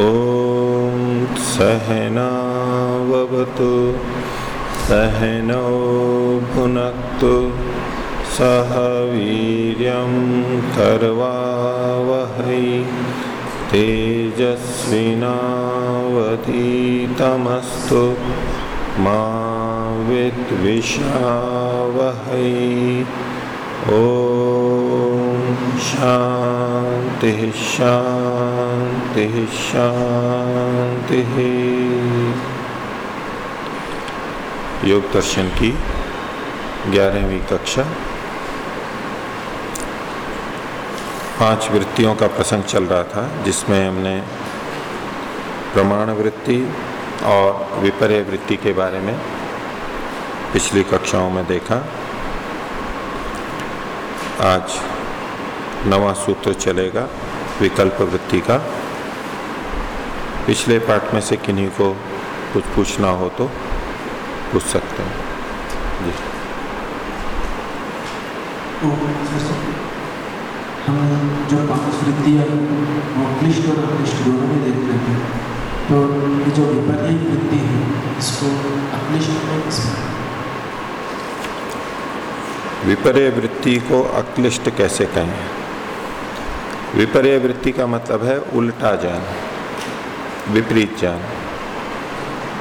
ॐ सहनावतु सहनौ भुनक्तु सह वीर्यं कर्वावहै तेजस्विनावतीतमस्तु मा विद्विषावहै। ॐ शांति शांति शांति। योग दर्शन की ग्यारहवीं कक्षा। पाँच वृत्तियों का प्रसंग चल रहा था, जिसमें हमने प्रमाण वृत्ति और विपर्य वृत्ति के बारे में पिछली कक्षाओं में देखा। आज नवा सूत्र चलेगा विकल्प वृत्ति का। पिछले पाठ में से किन्हीं को कुछ पूछना हो तो पूछ सकते हैं। जी। हम जो पाँच वृत्तियाँ वो क्लिष्ट और अक्लिष्ट दोनों में देख हैं। तो ये जो विपर्य वृत्ति है इसको अक्लिष्ट में विपर्य वृत्ति को अक्लिष्ट कैसे कहें? विपर्य वृत्ति का मतलब है उल्टा ज्ञान, विपरीत ज्ञान।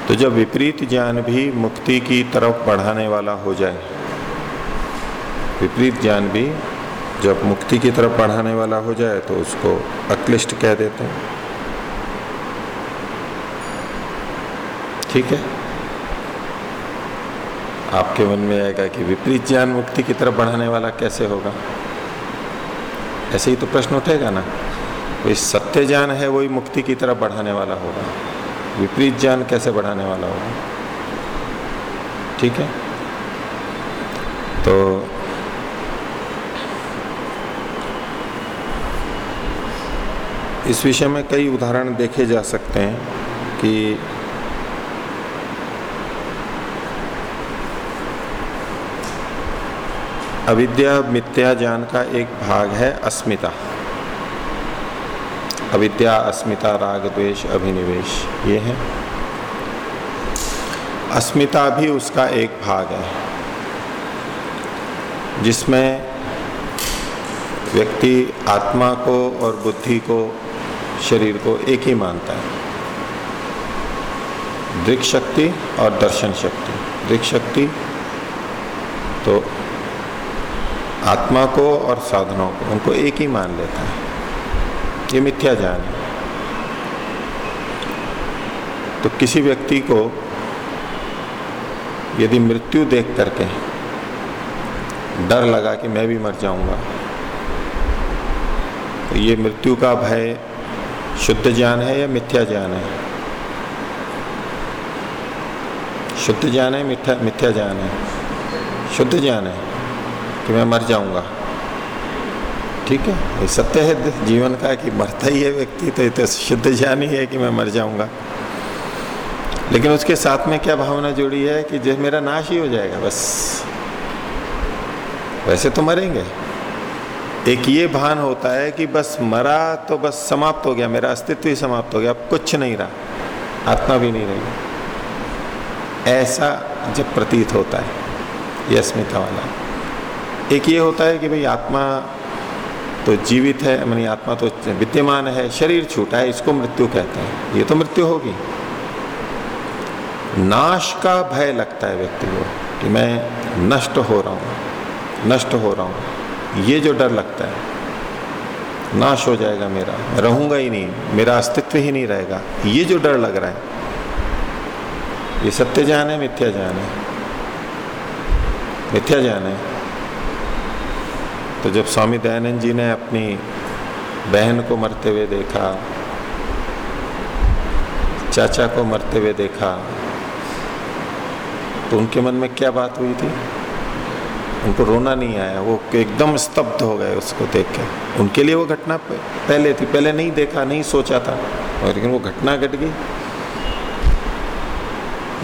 तो जब विपरीत ज्ञान भी मुक्ति की तरफ़ बढ़ाने वाला हो जाए, विपरीत ज्ञान भी जब मुक्ति की तरफ़ बढ़ाने वाला हो जाए तो उसको अक्लिष्ट कह देते हैं। ठीक है? आपके मन में आएगा कि विपरीत ज्ञान मुक्ति की तरफ़ बढ़ाने वाला कैसे होगा? ऐसे ही तो प्रश्न उठेगा ना। कोई सत्य ज्ञान है, वही मुक्ति की तरफ़ बढ़ाने वाला होगा। विपरीत ज्ञान कैसे बढ़ाने वाला होगा? ठीक है? तो इस विषय में कई उदाहरण देखे जा सकते हैं कि अविद्या, मिथ्या ज्ञान का एक भाग है अस्मिता। अविद्या, अस्मिता, राग, द्वेष, अभिनिवेश, ये है। अस्मिता भी उसका एक भाग है, जिसमें व्यक्ति आत्मा को और बुद्धि को, शरीर को एक ही मानता है। दृक शक्ति और दर्शन शक्ति। दृक शक्ति तो आत्मा को और साधनों को, उनको एक ही मान लेता है। ये मिथ्या ज्ञान है। तो किसी व्यक्ति को यदि मृत्यु देख करके डर लगा कि मैं भी मर जाऊँगा तो ये मृत्यु का भय शुद्ध ज्ञान है या मिथ्या ज्ञान है? शुद्ध ज्ञान है, मिथ्या मिथ्या ज्ञान है। शुद्ध ज्ञान है। कि मैं मर जाऊँगा। ठीक है? ये सत्य है, जीवन का कि मरता ही है व्यक्ति तो ये तो शुद्ध ज्ञान ही है कि मैं मर जाऊँगा। लेकिन उसके साथ में क्या भावना जुड़ी है कि जब मेरा नाश ही हो जाएगा, बस। वैसे तो मरेंगे। एक ये भान होता है कि बस मरा तो बस समाप्त हो गया, मेरा अस्तित्व ही समाप्त हो गया, अब कुछ नहीं रहा। आत्मा भी नहीं रही। ऐसा जब प्रतीत होता है ये अस्मिता वाला। एक ये होता है कि भाई आत्मा तो जीवित है मानी आत्मा तो विद्यमान है, शरीर छूटा है, इसको मृत्यु कहते हैं। ये तो मृत्यु होगी। नाश का भय लगता है व्यक्ति को कि मैं नष्ट हो रहा हूँ, नष्ट हो रहा हूँ। ये जो डर लगता है, नाश हो जाएगा मेरा रहूँगा ही नहीं, मेरा अस्तित्व ही नहीं रहेगा। ये जो डर लग रहा है, ये सत्य ज्ञान है, मिथ्या ज्ञान है। मिथ्या ज्ञान है। तो जब स्वामी दयानंद जी ने अपनी बहन को मरते हुए देखा, चाचा को मरते हुए देखा तो उनके मन में क्या बात हुई थी? उनको रोना नहीं आया। वो एकदम स्तब्ध हो गए उसको देख के। उनके लिए वो घटना पहले थी, पहले नहीं देखा, नहीं सोचा था। और लेकिन वो घटना घट गई।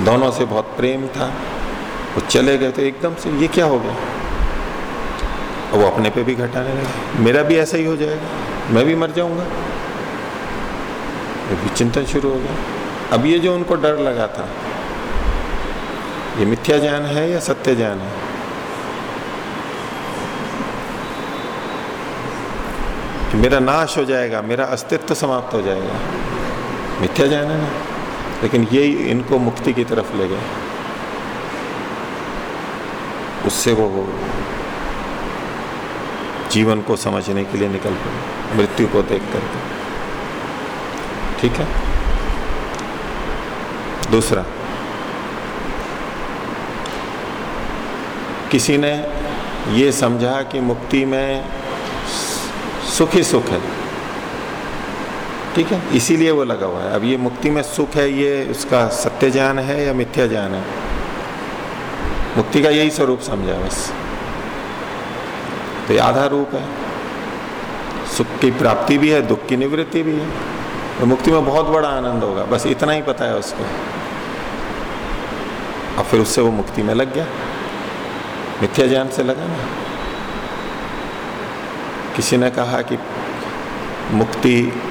दोनों से बहुत प्रेम था। वो चले गए तो एकदम से, ये क्या हो गया? और वो अपने पे भी घटाने लगे। मेरा भी ऐसा ही हो जाएगा। मैं भी मर जाऊँगा। भी चिंतन शुरू हो गया। अब ये जो उनको डर लगा था, ये मिथ्या ज्ञान है या सत्य ज्ञान है? मेरा नाश हो जाएगा, मेरा अस्तित्व समाप्त हो जाएगा। मिथ्या ज्ञान है ना? लेकिन ये इनको मुक्ति की तरफ़ ले गए। उससे वो जीवन को समझने के लिए निकल पड़े, मृत्यु को देख करके। ठीक है? दूसरा, किसी ने ये समझा कि मुक्ति में सुख ही सुख है। ठीक है? इसीलिए वो लगा हुआ है। अब ये मुक्ति में सुख है, ये उसका सत्य ज्ञान है या मिथ्या ज्ञान है? मुक्ति का यही स्वरूप समझा बस। तो ये आधा रूप है। सुख की प्राप्ति भी है, दुख की निवृत्ति भी है। तो मुक्ति में बहुत बड़ा आनंद होगा, बस इतना ही पता है उसको। अब फिर उससे वो मुक्ति में लग गया। मिथ्या ज्ञान से लगा ना। किसी ने कहा कि मुक्ति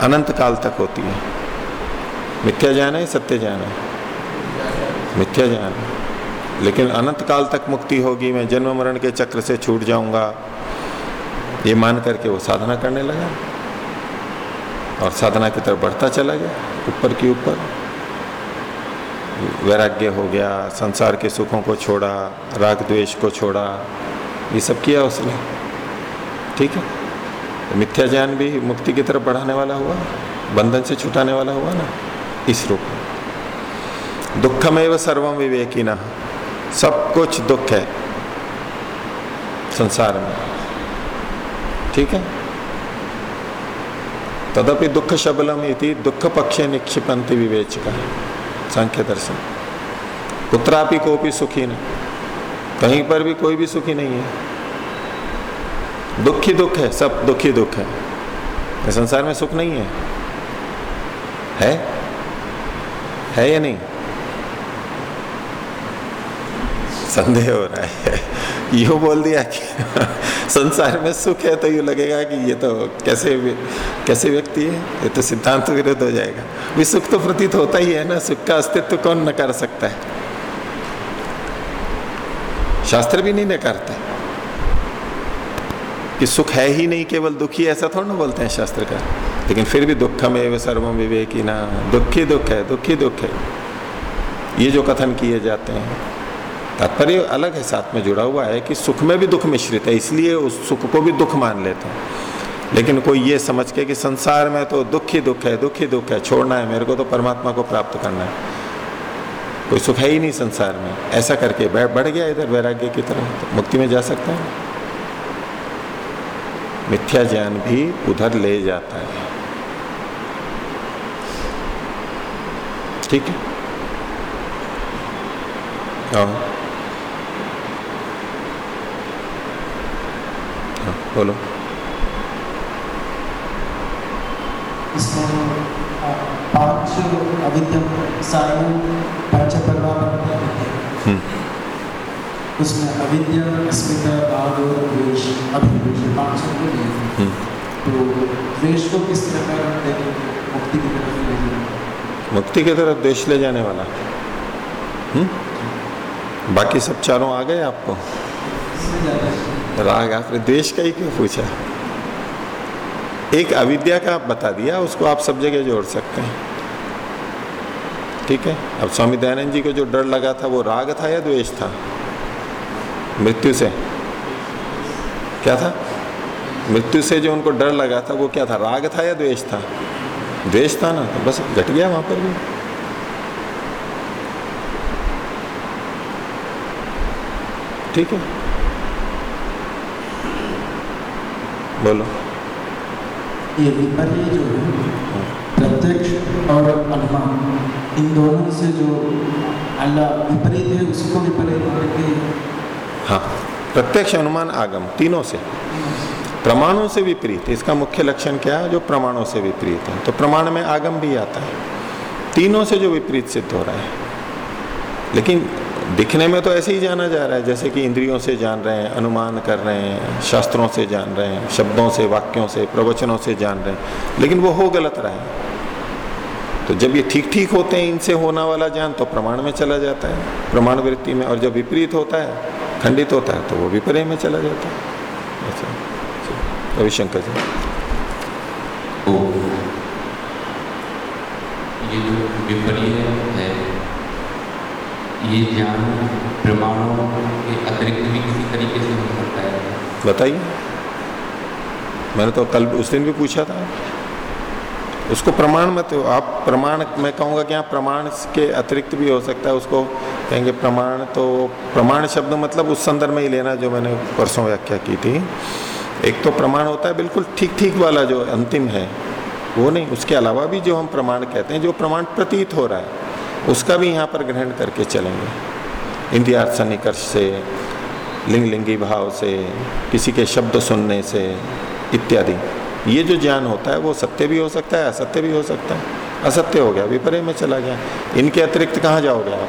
अनंत काल तक होती है। मिथ्या ज्ञान है, सत्य ज्ञान है। मिथ्या ज्ञान है। लेकिन अनंत काल तक मुक्ति होगी, मैं जन्म मरण के चक्र से छूट जाऊँगा। ये मान करके वो साधना करने लगा। और साधना की तरफ़ बढ़ता चला गया, ऊपर की ऊपर। वैराग्य हो गया, संसार के सुखों को छोड़ा, राग द्वेष को छोड़ा, ये सब किया उसने। ठीक है? तो मिथ्या ज्ञान भी मुक्ति की तरफ़ बढ़ाने वाला हुआ, बंधन से छुटाने वाला हुआ ना, इस रूप में। दुखमेव सर्वम विवेकी ना सब कुछ दुख है संसार में। ठीक है? तदपि दुख शबलम इति दुख पक्षे निक्षिपंति विवेचका। सांख्य दर्शन। पुत्रापि को भी सुखी नहीं कहीं पर भी कोई भी सुखी नहीं है। दुखी दुख है, सब दुखी दुख है। संसार में सुख नहीं है। है? है या नहीं? संदेह हो रहा है। यू बोल दिया कि संसार में सुख है तो यू लगेगा कि ये तो कैसे कैसे व्यक्ति है? ये तो सिद्धांत विरुद्ध हो जाएगा। भी सुख तो प्रतीत होता ही है ना, सुख का अस्तित्व कौन न कर सकता है? शास्त्र भी नहीं नकारते। कि सुख है ही नहीं, केवल दुखी, ऐसा थोड़ा ना बोलते हैं शास्त्र का लेकिन फिर भी दुखम एवं सर्वम विवेकी ना, दुख दुख है, दुख दुख है। ये जो कथन किए जाते हैं तात्पर्य अलग है, साथ में जुड़ा हुआ है कि सुख में भी दुख मिश्रित है, इसलिए उस सुख को भी दुख मान लेते हैं। लेकिन कोई ये समझ के कि संसार में तो दुख ही दुख है, दुख ही दुख है, छोड़ना है, मेरे को तो परमात्मा को प्राप्त करना है। कोई सुख है ही नहीं संसार में। ऐसा करके बढ़ गया इधर वैराग्य की तरह तो मुक्ति में जा सकता है। मिथ्या ज्ञान भी उधर ले जाता है। ठीक है? हाँ हाँ बोलो इसमें पाँच अविद्या सारे पंच हम्म। उसमें अविद्या भाव और द्वेष पाँच हम्म। तो द्वेष को किस देखेंगे मुक्ति की तरफ़ ले मुक्ति की तरफ़ देश ले जाने वाला। हम्म। बाकी सब चारों आ गए आपको? राग आपने देश का ही क्यों पूछा? एक अविद्या का आप बता दिया, उसको आप सब जगह जोड़ सकते हैं। ठीक है? अब स्वामी दयानंद जी को जो डर लगा था, वो राग था या द्वेष था? मृत्यु से। क्या था? मृत्यु से जो उनको डर लगा था, वो क्या था? राग था या द्वेष था? द्वेष था ना तो बस घट गया वहाँ पर भी। ठीक है? बोलो। ये विपर्य जो है प्रत्यक्ष और अनुमान इन दोनों से जो अल्लाह विपरीत है उसको विपरीत करके हाँ प्रत्यक्ष अनुमान आगम तीनों से। प्रमाणों से विपरीत इसका मुख्य लक्षण क्या है? जो प्रमाणों से विपरीत है। तो प्रमाण में आगम भी आता है। तीनों से जो विपरीत सिद्ध हो रहा है। लेकिन दिखने में तो ऐसे ही जाना जा रहा है, जैसे कि इंद्रियों से जान रहे हैं, अनुमान कर रहे हैं, शास्त्रों से जान रहे हैं, शब्दों से, वाक्यों से, प्रवचनों से जान रहे हैं। लेकिन वो हो गलत रहा है। तो जब ये ठीक ठीक होते हैं, इनसे होना वाला ज्ञान तो प्रमाण में चला जाता है। प्रमाण वृत्ति में और जब विपरीत होता है, खंडित होता है तो वो विपर्य में चला जाता है। ऐसा। रविशंकर जी। ये जो विपर्य है ये ज्ञान प्रमाणों के अतिरिक्त भी किसी तरीके से हो सकता है। बताइए। मैंने तो कल उस दिन भी पूछा था। उसको प्रमाण मत हो। आप प्रमाण, मैं कहूँगा कि यहाँ प्रमाण के अतिरिक्त भी हो सकता है। उसको कहेंगे प्रमाण तो प्रमाण शब्द मतलब उस संदर्भ में ही लेना जो मैंने परसों व्याख्या की थी। एक तो प्रमाण होता है, बिल्कुल ठीक ठीक वाला जो अंतिम है, वो नहीं। उसके अलावा भी जो हम प्रमाण कहते हैं, जो प्रमाण प्रतीत हो रहा है। उसका भी यहाँ पर ग्रहण करके चलेंगे। इंद्रियार्थ सन्निकर्ष से लिंग लिंगी भाव से, किसी के शब्द सुनने से, इत्यादि। ये जो ज्ञान होता है, वो सत्य भी हो सकता है, असत्य भी हो सकता है। असत्य हो गया विपर्य में चला गया। इनके अतिरिक्त कहाँ जाओगे आप?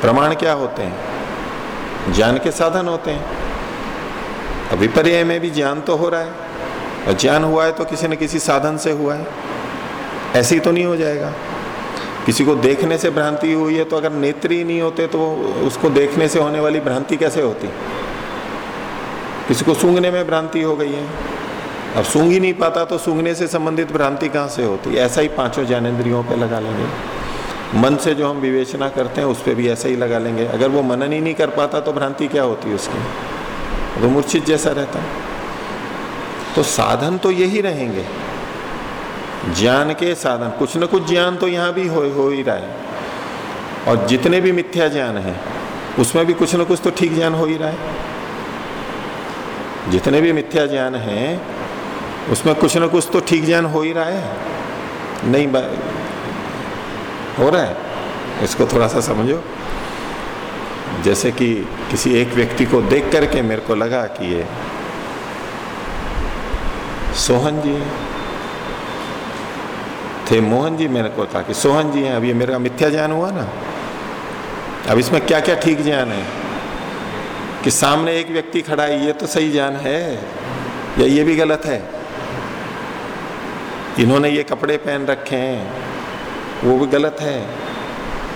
प्रमाण क्या होते हैं? ज्ञान के साधन होते हैं। विपर्य में भी ज्ञान तो हो रहा है। और ज्ञान हुआ है तो किसी न किसी साधन से हुआ है। ऐसे ही तो नहीं हो जाएगा। किसी को देखने से भ्रांति हुई है तो अगर नेत्र ही नहीं होते तो उसको देखने से होने वाली भ्रांति कैसे होती? किसी को सूंघने में भ्रांति हो गई है। अब सूंघ ही नहीं पाता तो सूंघने से संबंधित भ्रांति कहाँ से होती? ऐसा ही पाँचों ज्ञानेन्द्रियों पे लगा लेंगे। मन से जो हम विवेचना करते हैं उस पर भी ऐसा ही लगा लेंगे। अगर वो मनन ही नहीं कर पाता तो भ्रांति क्या होती है उसकी? वो मूर्छित जैसा रहता। तो साधन तो यही रहेंगे। ज्ञान के साधन। कुछ न कुछ ज्ञान तो यहाँ भी हो, हो ही रहा है। और जितने भी मिथ्या ज्ञान है उसमें भी कुछ न कुछ तो ठीक ज्ञान हो ही रहा है। जितने भी मिथ्या ज्ञान है उसमें कुछ न कुछ तो ठीक ज्ञान हो ही रहा है। नहीं हो रहा है। इसको थोड़ा सा समझो। जैसे कि किसी एक व्यक्ति को देख करके मेरे को लगा कि ये सोहन जी थे मोहन जी, मेरे को था कि सोहन जी हैं, अब ये मेरा मिथ्या ज्ञान हुआ ना। अब इसमें क्या क्या ठीक ज्ञान है? कि सामने एक व्यक्ति खड़ा है, ये तो सही ज्ञान है, या ये भी गलत है? इन्होंने ये कपड़े पहन रखे हैं, वो भी गलत है।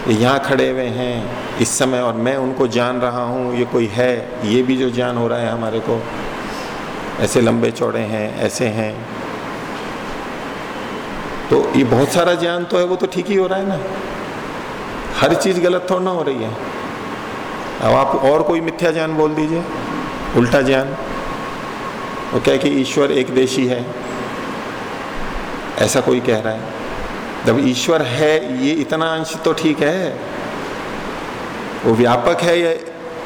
यहाँ खड़े हुए हैं, इस समय और मैं उनको जान रहा हूँ, ये कोई है, ये भी जो ज्ञान हो रहा है हमारे को। ऐसे लंबे चौड़े हैं, ऐसे हैं। तो ये बहुत सारा ज्ञान तो है, वो तो ठीक ही हो रहा है ना। हर चीज़ गलत थोड़ा ना हो रही है। अब आप और कोई मिथ्या ज्ञान बोल दीजिए, उल्टा ज्ञान। वो कह कि ईश्वर एक देशी है। ऐसा कोई कह रहा है। जब ईश्वर है, ये इतना अंश तो ठीक है। वो व्यापक है या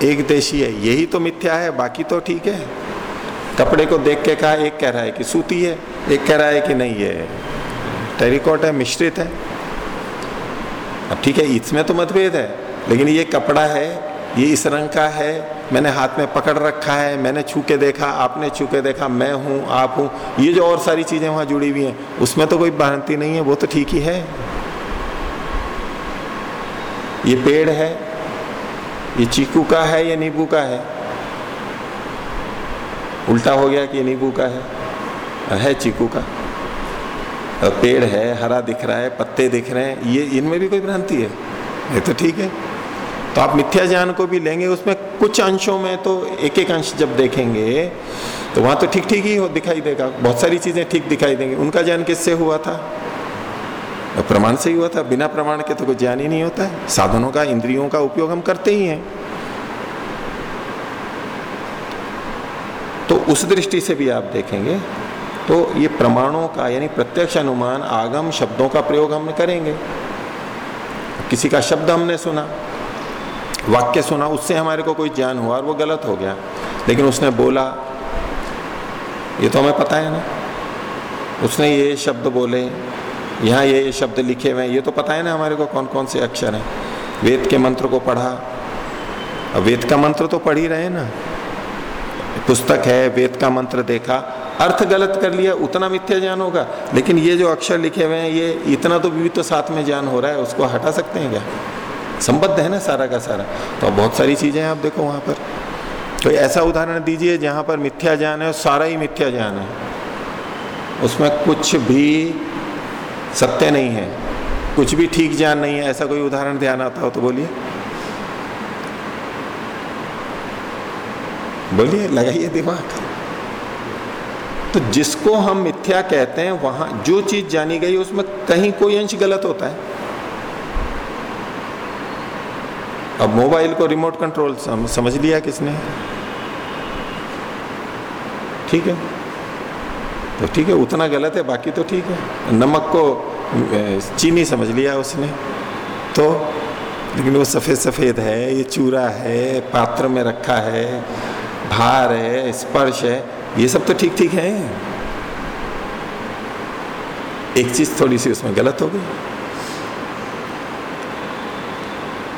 एक देशी है, यही तो मिथ्या है, बाकी तो ठीक है। कपड़े को देख के कहा, एक कह रहा है कि सूती है, एक कह रहा है कि नहीं ये टेरिकॉट है, मिश्रित है। अब ठीक है इसमें तो मतभेद है, लेकिन ये कपड़ा है, ये इस रंग का है, मैंने हाथ में पकड़ रखा है, मैंने छू के देखा, आपने छू के देखा, मैं हूँ, आप हूँ, ये जो और सारी चीज़ें वहाँ जुड़ी हुई हैं, उसमें तो कोई भ्रांति नहीं है, वो तो ठीक ही है। ये पेड़ है, ये चीकू का है, या नींबू का है। उल्टा हो गया कि ये नींबू का है है चीकू का। पेड़ है, हरा दिख रहा है, पत्ते दिख रहे हैं, ये इनमें भी कोई भ्रांति है? ये तो ठीक है। तो आप मिथ्या ज्ञान को भी लेंगे, उसमें कुछ अंशों में तो एक एक अंश जब देखेंगे तो वहाँ तो ठीक ठीक ही दिखाई देगा। बहुत सारी चीज़ें ठीक दिखाई देंगे। उनका ज्ञान किससे हुआ था? प्रमाण से ही हुआ था। बिना प्रमाण के तो कोई ज्ञान ही नहीं होता है। साधनों का, इंद्रियों का उपयोग हम करते ही हैं। तो उस दृष्टि से भी आप देखेंगे तो ये प्रमाणों का यानी प्रत्यक्ष अनुमान आगम शब्दों का प्रयोग हम करेंगे। किसी का शब्द हमने सुना, वाक्य सुना, उससे हमारे को कोई ज्ञान हुआ और वो गलत हो गया। लेकिन उसने बोला, ये तो हमें पता है ना। उसने ये शब्द बोले, यहाँ ये ये शब्द लिखे हुए ये तो पता है ना हमारे को कौन कौन से अक्षर हैं। वेद के मंत्र को पढ़ा। अब वेद का मंत्र तो पढ़ ही रहे ना। पुस्तक है, वेद का मंत्र देखा। अर्थ गलत कर लिया, उतना मिथ्या ज्ञान होगा। लेकिन ये जो अक्षर लिखे हुए हैं, ये इतना तो भी तो साथ में ज्ञान हो रहा है, उसको हटा सकते हैं क्या? संबद्ध है ना सारा का सारा। तो बहुत सारी चीज़ें हैं, आप देखो वहाँ पर। कोई तो ऐसा उदाहरण दीजिए, जहाँ पर मिथ्या ज्ञान है सारा ही मिथ्या ज्ञान है। उसमें कुछ भी सत्य नहीं है। कुछ भी ठीक ज्ञान नहीं है। ऐसा कोई उदाहरण ध्यान आता हो तो बोलिए। बोलिए, लगाइए दिमाग। तो जिसको हम मिथ्या कहते हैं, वहाँ जो चीज़ जानी गई, उसमें कहीं कोई अंश गलत होता है। अब मोबाइल को रिमोट कंट्रोल समझ लिया किसने? ठीक है। तो ठीक है, उतना गलत है, बाकी तो ठीक है। नमक को चीनी समझ लिया उसने। तो लेकिन वो सफ़ेद सफ़ेद है, ये चूरा है, पात्र में रखा है, भार है, स्पर्श है। ये सब तो ठीक ठीक है। एक चीज़ थोड़ी सी उसमें गलत हो गई।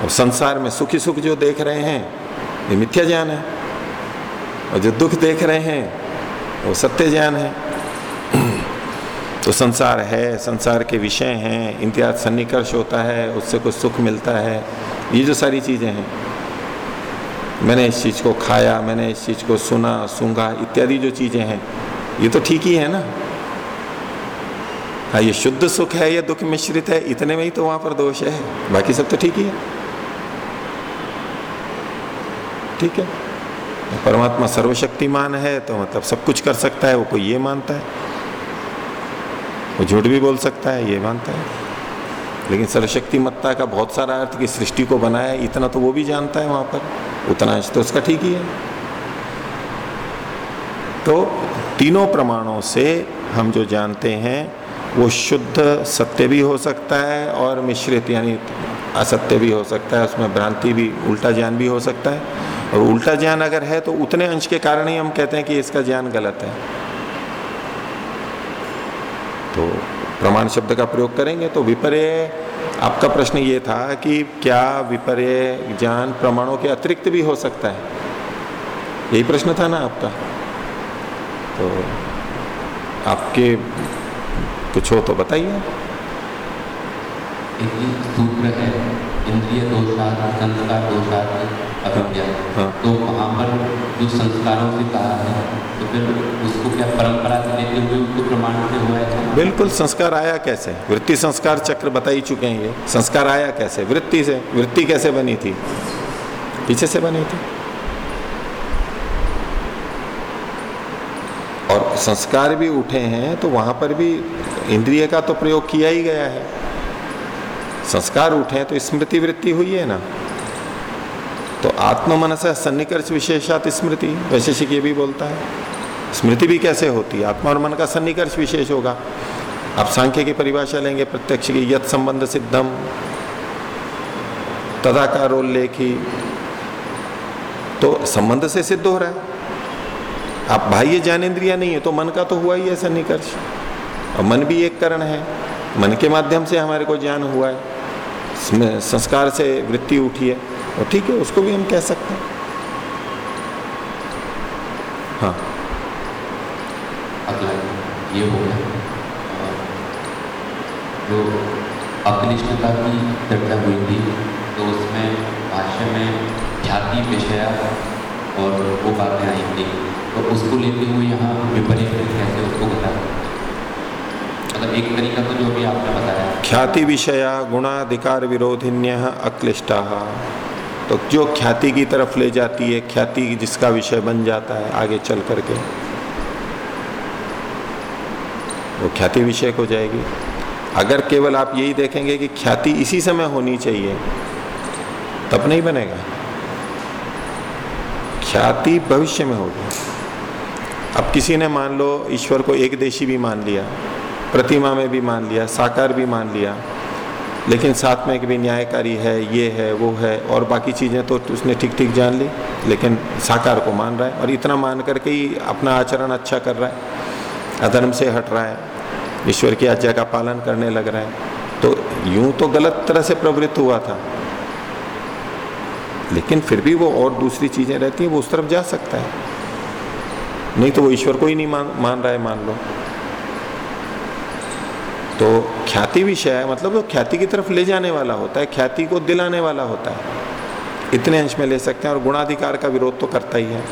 और संसार में सुखी सुख जो देख रहे हैं, ये मिथ्या ज्ञान है। और जो दुख देख रहे हैं, वो सत्य ज्ञान है। तो संसार है, संसार के विषय हैं, इम्तियाज़ सन्निकर्ष होता है, उससे कुछ सुख मिलता है। ये जो सारी चीज़ें हैं मैंने इस चीज़ को खाया, मैंने इस चीज़ को सुना, सूंघा, इत्यादि जो चीज़ें हैं, ये तो ठीक ही है ना? हाँ ये शुद्ध सुख है या दुख मिश्रित है, इतने में ही तो वहाँ पर दोष है। बाकी सब तो ठीक ही है। ठीक है? परमात्मा सर्वशक्तिमान है तो मतलब सब कुछ कर सकता है, वो कोई ये मानता है। वो झूठ भी बोल सकता है, ये मानता है। लेकिन सर्वशक्तिमत्ता का बहुत सारा अर्थ की सृष्टि को बनाया, इतना तो वो भी जानता है वहाँ पर। उतना अंश तो उसका ठीक ही है। तो तीनों प्रमाणों से हम जो जानते हैं, वो शुद्ध सत्य भी हो सकता है और मिश्रित यानी असत्य भी हो सकता है, उसमें भ्रांति भी, उल्टा ज्ञान भी हो सकता है। और उल्टा ज्ञान अगर है तो उतने अंश के कारण ही हम कहते हैं कि इसका ज्ञान गलत है। तो प्रमाण शब्द का प्रयोग करेंगे तो विपर्य आपका प्रश्न ये था कि क्या विपर्य ज्ञान प्रमाणों के अतिरिक्त भी हो सकता है? यही प्रश्न था ना आपका? तो आपके कुछ हो तो बताइए। सूत्र है इंद्रिय संस्कार हाँ। तो वहाँ पर जो संस्कारों से कहा है फिर उसको क्या परंपरा से लेते हुए उसको प्रमाण से हुआ है? बिल्कुल, संस्कार आया कैसे? वृत्ति संस्कार चक्र बता ही चुके हैं ये। संस्कार आया कैसे? वृत्ति से, वृत्ति कैसे बनी थी? पीछे से बनी थी। और संस्कार भी उठे हैं तो वहाँ पर भी इंद्रिय का तो प्रयोग किया ही गया है। संस्कार उठे हैं तो स्मृति वृत्ति हुई है ना? तो आत्म मनस सन्निकर्ष विशेषात स्मृति, वैशेषिक ये भी बोलता है। स्मृति भी कैसे होती है? आत्मा और मन का सन्निकर्ष विशेष होगा। आप सांख्य की परिभाषा लेंगे, प्रत्यक्ष की यथ संबंध सिद्धम तदाकारोल्लेखी तो संबंध से सिद्ध हो रहा है। आप बाह्य ज्ञानेन्द्रिया नहीं है तो मन का तो हुआ ही है सन्निकर्ष। और मन भी एक करण है। मन के माध्यम से हमारे को ज्ञान हुआ है। संस्कार से वृत्ति उठी है। और ठीक है, उसको भी हम कह सकते हैं। हाँ। ये हो गया जो अकनिष्ठता की चर्चा हुई थी तो उसमें भाष्य में ख्याति विषय और वो बातें आई थी। तो उसको लेते हुए यहाँ विपरीत कैसे उसको बताया। मतलब एक तरीका तो जो अभी आपने बताया। ख्याति विषया गुणाधिकार विरोधिन्य अक्लिष्टा। तो जो ख्याति की तरफ़ ले जाती है, ख्याति जिसका विषय बन जाता है, आगे चल करके। वो ख्याति विषय हो जाएगी। अगर केवल आप यही देखेंगे कि ख्याति इसी समय होनी चाहिए, तब नहीं बनेगा। ख्याति भविष्य में होगी। अब किसी ने मान लो ईश्वर को एक देशी भी मान लिया, प्रतिमा में भी मान लिया, साकार भी मान लिया, लेकिन साथ में भी न्यायकारी है, ये है, वो है, और बाकी चीज़ें तो उसने ठीक ठीक जान ली, लेकिन साकार को मान रहा है और इतना मान करके ही अपना आचरण अच्छा कर रहा है, अधर्म से हट रहा है। ईश्वर की आज्ञा का पालन करने लग रहा है। तो यूँ तो गलत तरह से प्रवृत्त हुआ था। लेकिन फिर भी वो और दूसरी चीज़ें रहती हैं, वो उस तरफ़ जा सकता है। नहीं तो वो ईश्वर को ही नहीं मान मान रहा है, मान लो। तो ख्याति विषय है मतलब वो ख्याति की तरफ़ ले जाने वाला होता है, ख्याति को दिलाने वाला होता है। इतने अंश में ले सकते हैं और गुणाधिकार का विरोध तो करता ही है।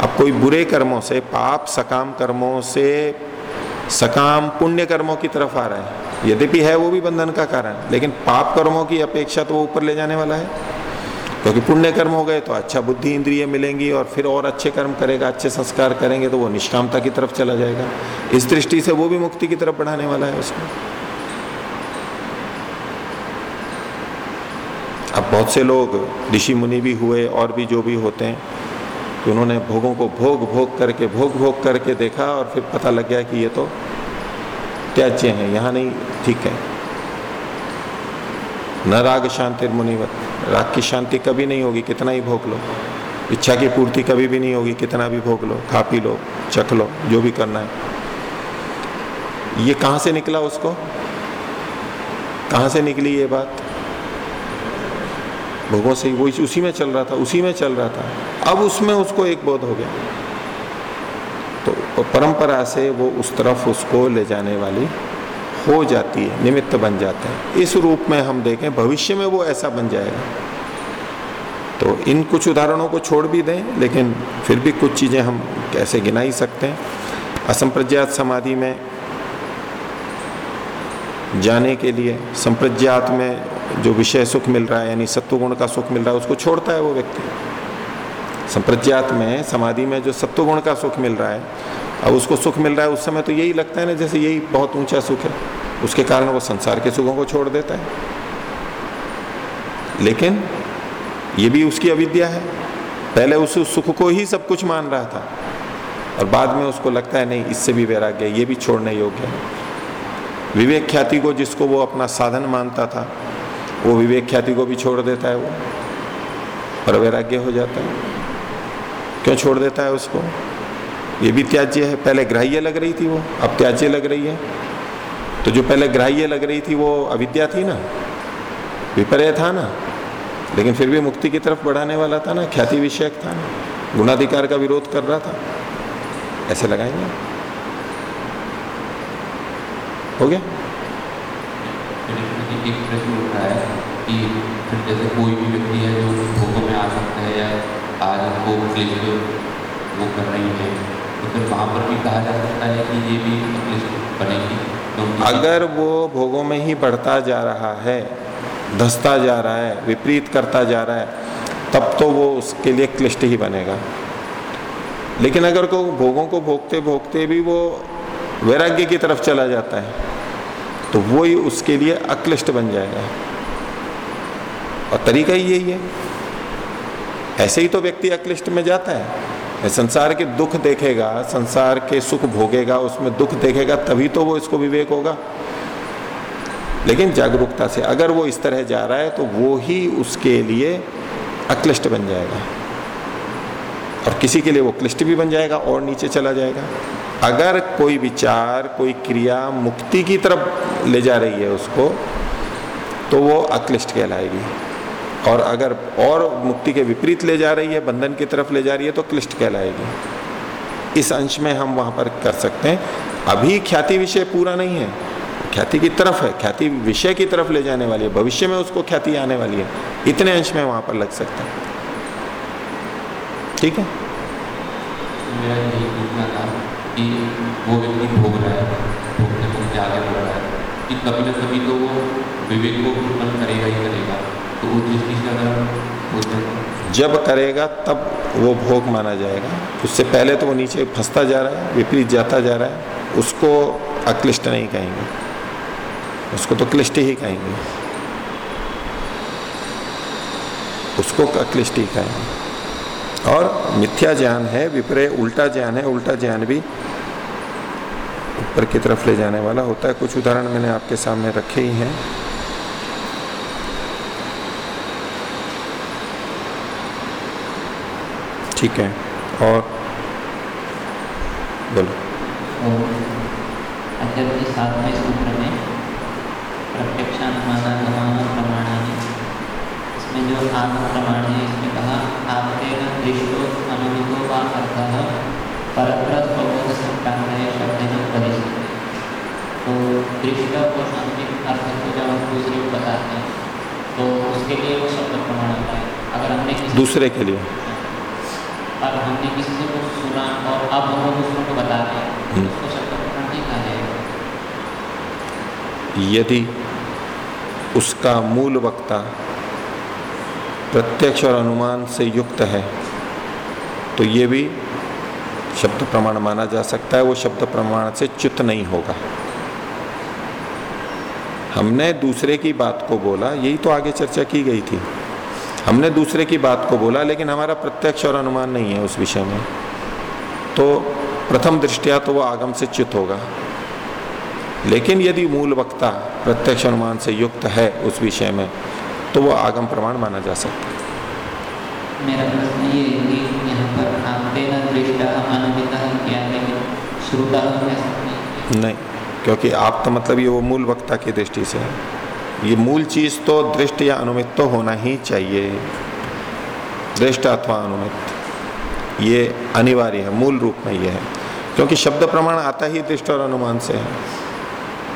अब कोई बुरे कर्मों से, पाप सकाम कर्मों से सकाम पुण्य कर्मों की तरफ़ आ रहा है। यद्यपि है वो भी बंधन का कारण, लेकिन पाप कर्मों की अपेक्षा तो वो ऊपर ले जाने वाला है। क्योंकि पुण्य कर्म हो गए तो अच्छा बुद्धि इंद्रिय मिलेंगी और फिर और अच्छे कर्म करेगा, अच्छे संस्कार करेंगे तो वो निष्कामता की तरफ़ चला जाएगा। इस दृष्टि से वो भी मुक्ति की तरफ़ बढ़ाने वाला है उसको। अब बहुत से लोग, ऋषि मुनि भी हुए और भी जो भी होते हैं तो उन्होंने भोगों को भोग भोग करके, भोग भोग करके देखा और फिर पता लग गया कि ये तो त्याज्य है, यहाँ नहीं, ठीक है। न राग शांति मुनिवत राग की शांति कभी नहीं होगी, कितना ही भोग लो। इच्छा की पूर्ति कभी भी नहीं होगी, कितना भी भोग लो, खा पी लो, चख लो, जो भी करना है। ये कहाँ से निकला उसको? कहाँ से निकली ये बात? भोगों से वो उसी में चल रहा था, उसी में चल रहा था। अब उसमें उसको एक बोध हो गया। तो परंपरा से वो उस तरफ़ उसको ले जाने वाली हो जाती है, निमित्त बन जाता है। इस रूप में हम देखें, भविष्य में वो ऐसा बन जाएगा। तो इन कुछ उदाहरणों को छोड़ भी दें, लेकिन फिर भी कुछ चीज़ें हम कैसे गिना ही सकते हैं। असंप्रज्ञात समाधि में जाने के लिए, संप्रज्ञात में जो विषय सुख मिल रहा है, यानी सत्वगुण का सुख मिल रहा है, उसको छोड़ता है वो व्यक्ति। संप्रज्ञात में, समाधि में जो सत्वगुण का सुख मिल रहा है, अब उसको सुख मिल रहा है, उस समय तो यही लगता है ना, जैसे यही बहुत ऊँचा सुख है। उसके कारण वो संसार के सुखों को छोड़ देता है। लेकिन ये भी उसकी अविद्या है। पहले उस सुख को ही सब कुछ मान रहा था। और बाद में उसको लगता है, नहीं, इससे भी वैराग्य ये भी छोड़ने योग्य है। विवेक ख्याति को जिसको वो अपना साधन मानता था, वो विवेक ख्याति को भी छोड़ देता है वो। और वैराग्य हो जाता है। क्यों छोड़ देता है उसको? ये भी त्याज्य है। पहले ग्राह्य लग रही थी वो, अब त्याज्य लग रही है। तो जो पहले ग्राह्य लग रही थी वो अविद्या थी ना? विपर्य था ना? लेकिन फिर भी मुक्ति की तरफ़ बढ़ाने वाला था ना? ख्याति विषयक था ना? गुणाधिकार का विरोध कर रहा था? ऐसे लगाएँगे? हो गया? एक प्रश्न उठ है कि जैसे कोई भी व्यक्ति है जो भोगों में आ सकता है या आज वो क्लिष्ट वो कर रही है। तो फिर वहाँ पर भी कहा जा सकता है कि ये भी क्लिष्ट बनेगी। तो अगर वो भोगों में ही बढ़ता जा रहा है, धसता जा रहा है, विपरीत करता जा रहा है, तब तो वो उसके लिए क्लिष्ट ही बनेगा। लेकिन अगर को भोगों को भोगते भोगते भी वो वैराग्य की तरफ़ चला जाता है तो वो ही उसके लिए अक्लिष्ट बन जाएगा। और तरीका ही यही है। ऐसे ही तो व्यक्ति अक्लिष्ट में जाता है। संसार के दुख देखेगा, संसार के सुख भोगेगा, उसमें दुख देखेगा, तभी तो वो इसको विवेक होगा। लेकिन जागरूकता से अगर वो इस तरह जा रहा है तो वो ही उसके लिए अक्लिष्ट बन जाएगा। और किसी के लिए वो क्लिष्ट भी बन जाएगा और नीचे चला जाएगा। अगर कोई विचार, कोई क्रिया मुक्ति की तरफ़ ले जा रही है उसको तो वो अक्लिष्ट कहलाएगी। और अगर और मुक्ति के विपरीत ले जा रही है, बंधन की तरफ़ ले जा रही है तो क्लिष्ट कहलाएगी। इस अंश में हम वहाँ पर कर सकते हैं। अभी ख्याति विषय पूरा नहीं है। ख्याति की तरफ़ है, ख्याति विषय की तरफ़ ले जाने वाली है। भविष्य में उसको ख्याति आने वाली है। इतने अंश में वहाँ पर लग सकता है। ठीक है? वो व्यक्ति भोग रहा है भोगते भोगते आगे बढ़ रहा है। कि कभी ना कभी तो वो विवेक को उत्पन्न करेगा ही करेगा। तो अगर जब करेगा, तब वो भोग माना जाएगा। उससे पहले तो वो नीचे फंसता जा रहा है, विपरीत जाता जा रहा है। उसको अक्लिष्ट नहीं कहेंगे। उसको तो क्लिष्ट ही कहेंगे। उसको अक्लिष्ट ही कहेंगे। और मिथ्या ज्ञान है विपर्य उल्टा ज्ञान है। उल्टा ज्ञान भी ऊपर की तरफ़ ले जाने वाला होता है। कुछ उदाहरण मैंने आपके सामने रखे ही हैं। ठीक है। और बोलो। अद्यपि सातवें सूत्र में प्रत्यक्षानुमानानुमान प्रमाणानि इसमें जो आत्म प्रमाण है इसमें कहा आपके दृष्टो अनुमितो व अर्थः परत्र स्वबोध शब्द जो परिचित तो दृष्ट और अनुमित अर्थ को जब हम दूसरे को बताते हैं तो उसके लिए वो शब्द प्रमाण होता है। अगर हमने दूसरे के लिए। और हमने किसी से कुछ सुना और अब हम लोग दूसरों को बता रहे हैं यदि उसका मूल वक्ता प्रत्यक्ष और अनुमान से युक्त है तो ये भी शब्द प्रमाण माना जा सकता है वो शब्द प्रमाण से च्युत नहीं होगा। हमने दूसरे की बात को बोला यही तो आगे चर्चा की गई थी। हमने दूसरे की बात को बोला लेकिन हमारा प्रत्यक्ष और अनुमान नहीं है उस विषय में। तो प्रथम दृष्टिया तो वो आगम से च्युत होगा। लेकिन यदि मूल वक्ता प्रत्यक्ष अनुमान से युक्त है उस विषय में तो वो आगम प्रमाण माना जा सकता है। मेरा प्रश्न ये कि यहाँ पर दृष्टा श्रुता नहीं क्योंकि आप तो मतलब ये वो मूल वक्ता की दृष्टि से है। ये मूल चीज़ तो दृष्ट या अनुमित तो होना ही चाहिए। दृष्ट अथवा अनुमित, ये अनिवार्य है, मूल रूप में ये है। क्योंकि शब्द प्रमाण आता ही दृष्ट और अनुमान से है।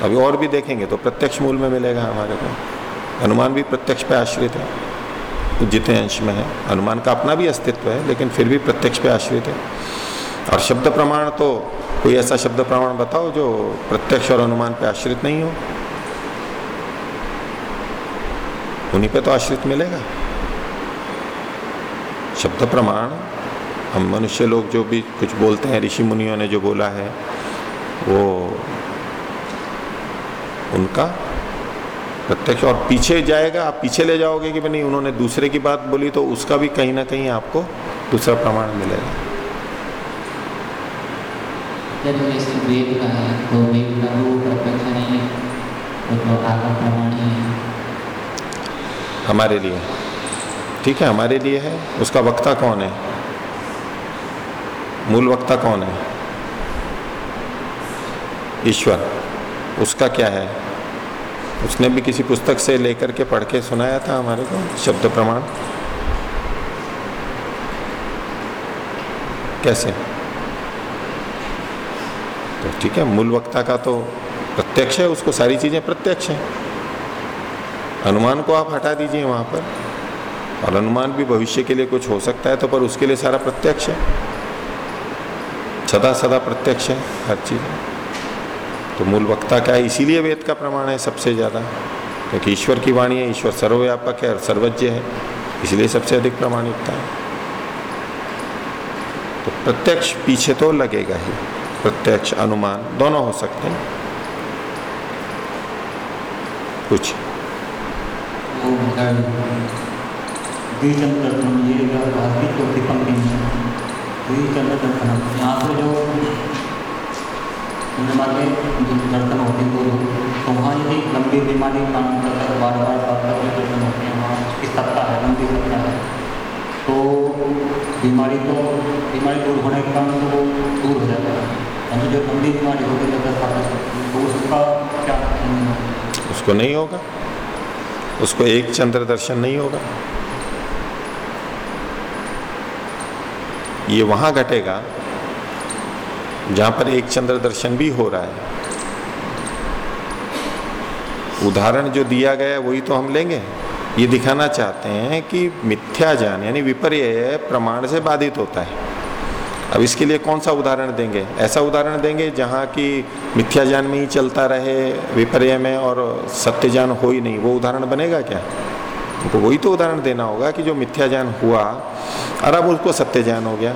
अभी और भी देखेंगे तो प्रत्यक्ष मूल में मिलेगा हमारे को। अनुमान भी प्रत्यक्ष पे आश्रित है। जितने अंश में है, अनुमान का अपना भी अस्तित्व है, लेकिन फिर भी प्रत्यक्ष पे आश्रित है। और शब्द प्रमाण तो कोई ऐसा शब्द प्रमाण बताओ जो प्रत्यक्ष और अनुमान पे आश्रित नहीं हो। उन्हीं पे तो आश्रित मिलेगा। शब्द प्रमाण, हम मनुष्य लोग जो भी कुछ बोलते हैं, ऋषि मुनियों ने जो बोला है, वो उनका प्रत्यक्ष और पीछे जाएगा, आप पीछे ले जाओगे कि नहीं, उन्होंने दूसरे की बात बोली तो उसका भी कहीं ना कहीं आपको दूसरा प्रमाण मिलेगा। तो हमारे लिए। ठीक है, हमारे लिए है। उसका वक्ता कौन है? मूल वक्ता कौन है? ईश्वर। उसका क्या है? उसने भी किसी पुस्तक से लेकर के पढ़ के सुनाया था हमारे को, शब्द प्रमाण? कैसे? तो ठीक है, मूल वक्ता का तो प्रत्यक्ष है, उसको सारी चीज़ें प्रत्यक्ष है। अनुमान को आप हटा दीजिए वहाँ पर। और अनुमान भी भविष्य के लिए कुछ हो सकता है तो पर उसके लिए सारा प्रत्यक्ष है। सदा सदा प्रत्यक्ष है हर चीज़। तो मूल वक्ता क्या है? इसीलिए वेद का प्रमाण है सबसे ज़्यादा। क्योंकि ईश्वर की वाणी है, ईश्वर सर्वव्यापक है और सर्वज्ञ है, इसलिए सबसे अधिक प्रमाणिकता है। तो प्रत्यक्ष पीछे तो लगेगा ही। प्रत्यक्ष, अनुमान, दोनों हो सकते हैं। कुछ द्विचंद्र दर्शन ये जो भारतीय चौथी में द्विचंद्र दर्शन यहाँ पे जो हमारे दर्शन होते हैं तो तो वहाँ यदि लंबी बीमारी काम करता है बार बार बार बार दर्शन होते हैं, वहाँ उसकी सत्ता है, लंबी सत्ता है। तो बीमारी तो बीमारी दूर होने के कारण तो वो दूर हो जाता है। यानी जो लंबी बीमारी होती है तो उसका क्या उसको नहीं होगा। उसको एक चंद्र दर्शन नहीं होगा। ये वहाँ घटेगा, जहाँ पर एक चंद्र दर्शन भी हो रहा है। उदाहरण जो दिया गया, वही तो हम लेंगे। ये दिखाना चाहते हैं कि मिथ्या ज्ञान यानी विपर्य प्रमाण से बाधित होता है। अब इसके लिए कौन सा उदाहरण देंगे? ऐसा उदाहरण देंगे जहाँ की मिथ्या ज्ञान में ही चलता रहे, विपर्य में और सत्य ज्ञान हो ही नहीं। वो उदाहरण बनेगा क्या? उनको वही तो उदाहरण देना होगा कि जो मिथ्या ज्ञान हुआ और अब उसको सत्य ज्ञान हो गया।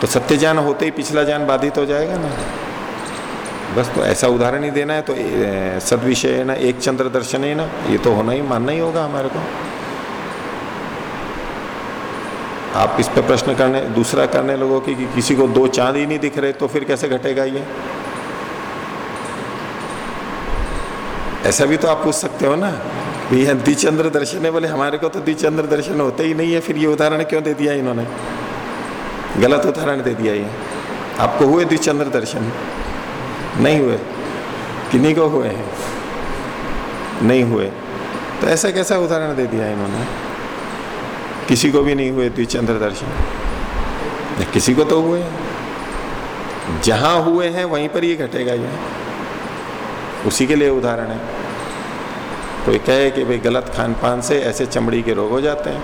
तो सत्य ज्ञान होते ही पिछला ज्ञान बाधित हो जाएगा ना। बस तो ऐसा उदाहरण ही देना है तो सद विषय है ना एक चंद्र दर्शन है ना ये तो होना ही, मानना ही होगा हमारे को। आप इस पे प्रश्न करने, दूसरा करने लोगों की कि किसी को दो चाँद ही नहीं दिख रहे तो फिर कैसे घटेगा ये? ऐसा भी तो आप पूछ सकते हो ना भैया द्विचंद्र दर्शन है बोले, हमारे को तो द्विचंद्र दर्शन होते ही नहीं है, फिर ये उदाहरण क्यों दे दिया इन्होंने? गलत उदाहरण दे दिया ये। आपको हुए द्विचंद्र दर्शन? नहीं हुए। किन्हीं को हुए हैं? नहीं हुए। तो ऐसा कैसा उदाहरण दे दिया इन्होंने? किसी को भी नहीं हुए द्विचंद्र दर्शन किसी को तो हुए। जहाँ हुए हैं, वहीं पर ये घटेगा ये। उसी के लिए उदाहरण है। कोई कहे कि भाई गलत खान पान से ऐसे चमड़ी के रोग हो जाते हैं।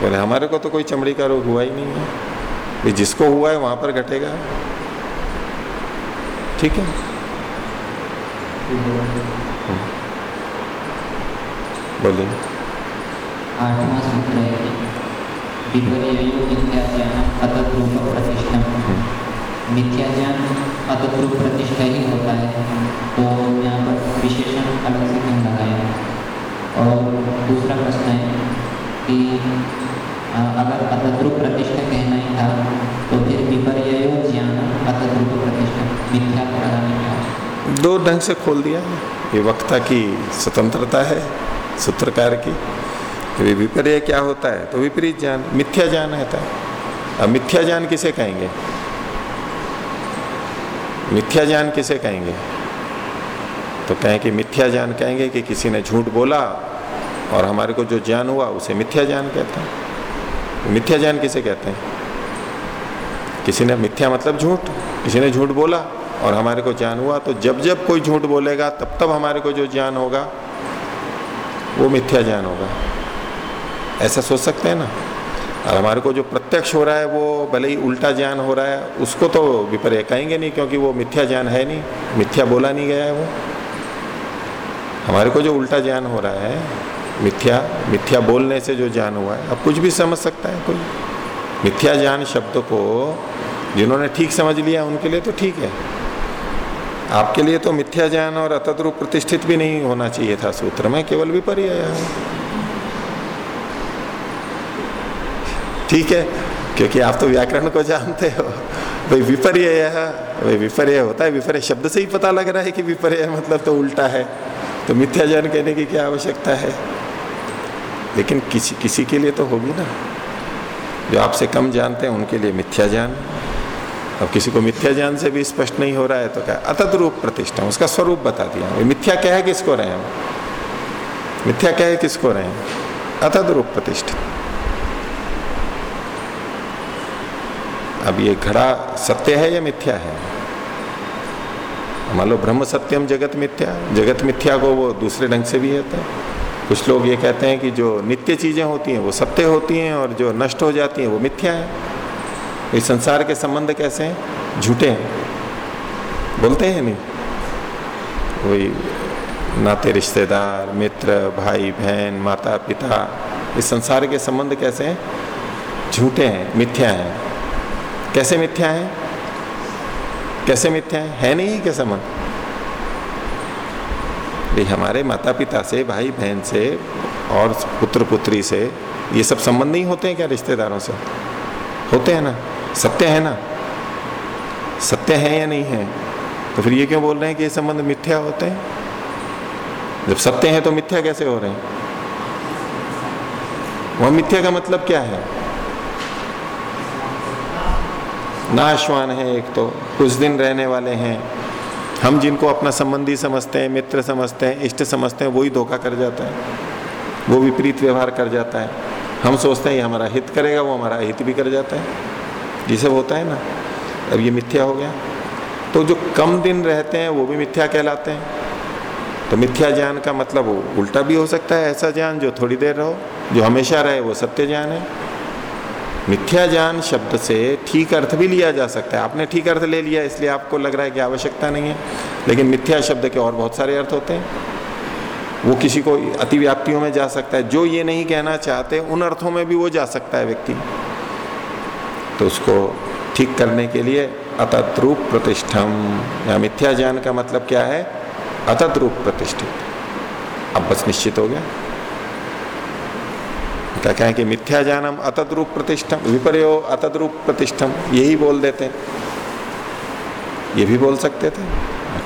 बोले हमारे को तो कोई चमड़ी का रोग हुआ ही नहीं है। ये जिसको हुआ है, वहाँ पर घटेगा। ठीक है? बोलिए आठवां सूत्र है विपर्ययो मिथ्याज्ञान अतत प्रतिष्ठा। मिथ्या ज्ञान प्रतिष्ठा ही होता है। तो यहाँ पर विशेषण अलग से क्यों लगाया? और दूसरा प्रश्न है कि अगर प्रतिष्ठा कहना ही था तो फिर विपर्ययो ज्ञान प्रतिष्ठा मिथ्या को लगाने दो ढंग से खोल दिया। ये वक्ता की स्वतंत्रता है सूत्रकार की, कि विपर्य क्या होता है? तो विपरीत ज्ञान, मिथ्या ज्ञान रहता है। अब मिथ्या ज्ञान किसे कहेंगे? मिथ्या ज्ञान किसे कहेंगे? तो कहें कि मिथ्या ज्ञान कहेंगे कि किसी ने झूठ बोला और हमारे को जो ज्ञान हुआ, उसे मिथ्या ज्ञान कहते हैं। मिथ्या ज्ञान किसे कहते हैं? किसी ने मिथ्या मतलब झूठ? किसी ने झूठ बोला और हमारे को ज्ञान हुआ तो जब जब कोई झूठ बोलेगा, तब तब हमारे को जो ज्ञान होगा वो मिथ्या ज्ञान होगा। ऐसा सोच सकते हैं ना। और हमारे को जो प्रत्यक्ष हो रहा है, वो भले ही उल्टा ज्ञान हो रहा है, उसको तो विपर्य कहेंगे नहीं, क्योंकि वो मिथ्या ज्ञान है नहीं, मिथ्या बोला नहीं गया है वो। हमारे को जो उल्टा ज्ञान हो रहा है, मिथ्या मिथ्या बोलने से जो ज्ञान हुआ है, अब कुछ भी समझ सकता है कोई। मिथ्या ज्ञान शब्द को जिन्होंने ठीक समझ लिया, उनके लिए तो ठीक है। आपके लिए तो मिथ्या ज्ञान और अतद्रूप प्रतिष्ठित भी नहीं होना चाहिए था सूत्र में, केवल विपर्य ठीक है, क्योंकि आप तो व्याकरण को जानते हो। भाई विपर्य भाई विपर्य होता है, विपर्य शब्द से ही पता लग रहा है कि विपर्य मतलब तो उल्टा है। तो मिथ्या ज्ञान कहने की क्या आवश्यकता है? लेकिन किसी किसी के लिए तो होगी ना। जो आपसे कम जानते हैं, उनके लिए मिथ्या ज्ञान। अब किसी को मिथ्या ज्ञान से भी स्पष्ट नहीं हो रहा है तो क्या? अतत रूप प्रतिष्ठा उसका स्वरूप बता दिया मिथ्या क्या है किसको रहे हम मिथ्या क्या है किसको रहे हैं? अतत रूप प्रतिष्ठा। अब ये घड़ा सत्य है या मिथ्या है? मान लो ब्रह्म सत्यम, जगत मिथ्या। जगत मिथ्या को वो दूसरे ढंग से भी कहते हैं कुछ लोग ये कहते हैं कि जो नित्य चीज़ें होती हैं, वो सत्य होती हैं और जो नष्ट हो जाती हैं, वो मिथ्या है। इस संसार के संबंध कैसे हैं? झूठे हैं। बोलते हैं नहीं। वही नाते रिश्तेदार मित्र भाई बहन माता पिता इस संसार के संबंध कैसे हैं? झूठे हैं मिथ्या हैं। कैसे मिथ्या हैं? कैसे मिथ्या है, है नहीं क्या संबंध। भाई हमारे माता पिता से भाई बहन से और पुत्र पुत्री से ये सब संबंध नहीं होते हैं क्या रिश्तेदारों से? होते हैं ना? सत्य है ना? सत्य है या नहीं है? तो फिर ये क्यों बोल रहे हैं कि ये संबंध मिथ्या होते हैं? जब सत्य है तो मिथ्या कैसे हो रहे हैं? वह मिथ्या का मतलब क्या है? नाशवान है एक तो कुछ दिन रहने वाले हैं। हम जिनको अपना संबंधी समझते हैं, मित्र समझते हैं, इष्ट समझते हैं, वही धोखा कर जाता है। वो विपरीत व्यवहार कर जाता है। हम सोचते हैं ये हमारा हित करेगा, वो हमारा हित भी कर जाता है। ये सब होता है ना, अब ये मिथ्या हो गया। तो जो कम दिन रहते हैं, वो भी मिथ्या कहलाते हैं। तो मिथ्या ज्ञान का मतलब उल्टा भी हो सकता है, ऐसा ज्ञान जो थोड़ी देर रहो, जो हमेशा रहे, वो सत्य ज्ञान है। मिथ्या ज्ञान शब्द से ठीक अर्थ भी लिया जा सकता है। आपने ठीक अर्थ ले लिया, इसलिए आपको लग रहा है कि आवश्यकता नहीं है। लेकिन मिथ्या शब्द के और बहुत सारे अर्थ होते हैं। वो किसी को अतिव्याप्तियों में जा सकता है। जो ये नहीं कहना चाहते, उन अर्थों में भी वो जा सकता है व्यक्ति। तो उसको ठीक करने के लिए अतत रूप प्रतिष्ठम। या मिथ्या ज्ञान का मतलब क्या है? अतत रूप प्रतिष्ठित। अब बस निश्चित हो गया। क्या कहें कि मिथ्या ज्ञानम अतत रूप प्रतिष्ठम, विपर्यो अतत रूप प्रतिष्ठम, यही बोल देते ये भी बोल सकते थे।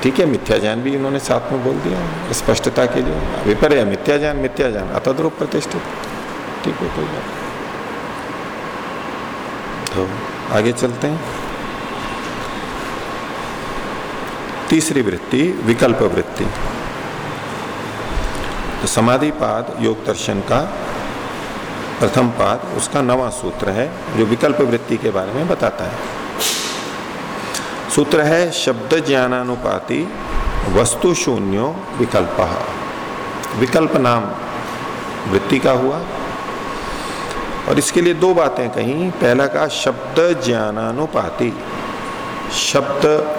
ठीक है, मिथ्या ज्ञान भी इन्होंने साथ में बोल दिया, स्पष्टता के लिए। विपर्य मिथ्या ज्ञान मिथ्या ज्ञान अतत रूप प्रतिष्ठित। ठीक है, कोई बात तो आगे चलते हैं। तीसरी वृत्ति, विकल्प वृत्ति। तो समाधि पाद, योग दर्शन का प्रथम पाद, उसका नवा सूत्र है, जो विकल्प वृत्ति के बारे में बताता है। सूत्र है, शब्द ज्ञानानुपाति वस्तु शून्यो विकल्प। विकल्प नाम वृत्ति का हुआ और इसके लिए दो बातें कहीं। पहला का शब्द ज्ञानानुपाति। शब्द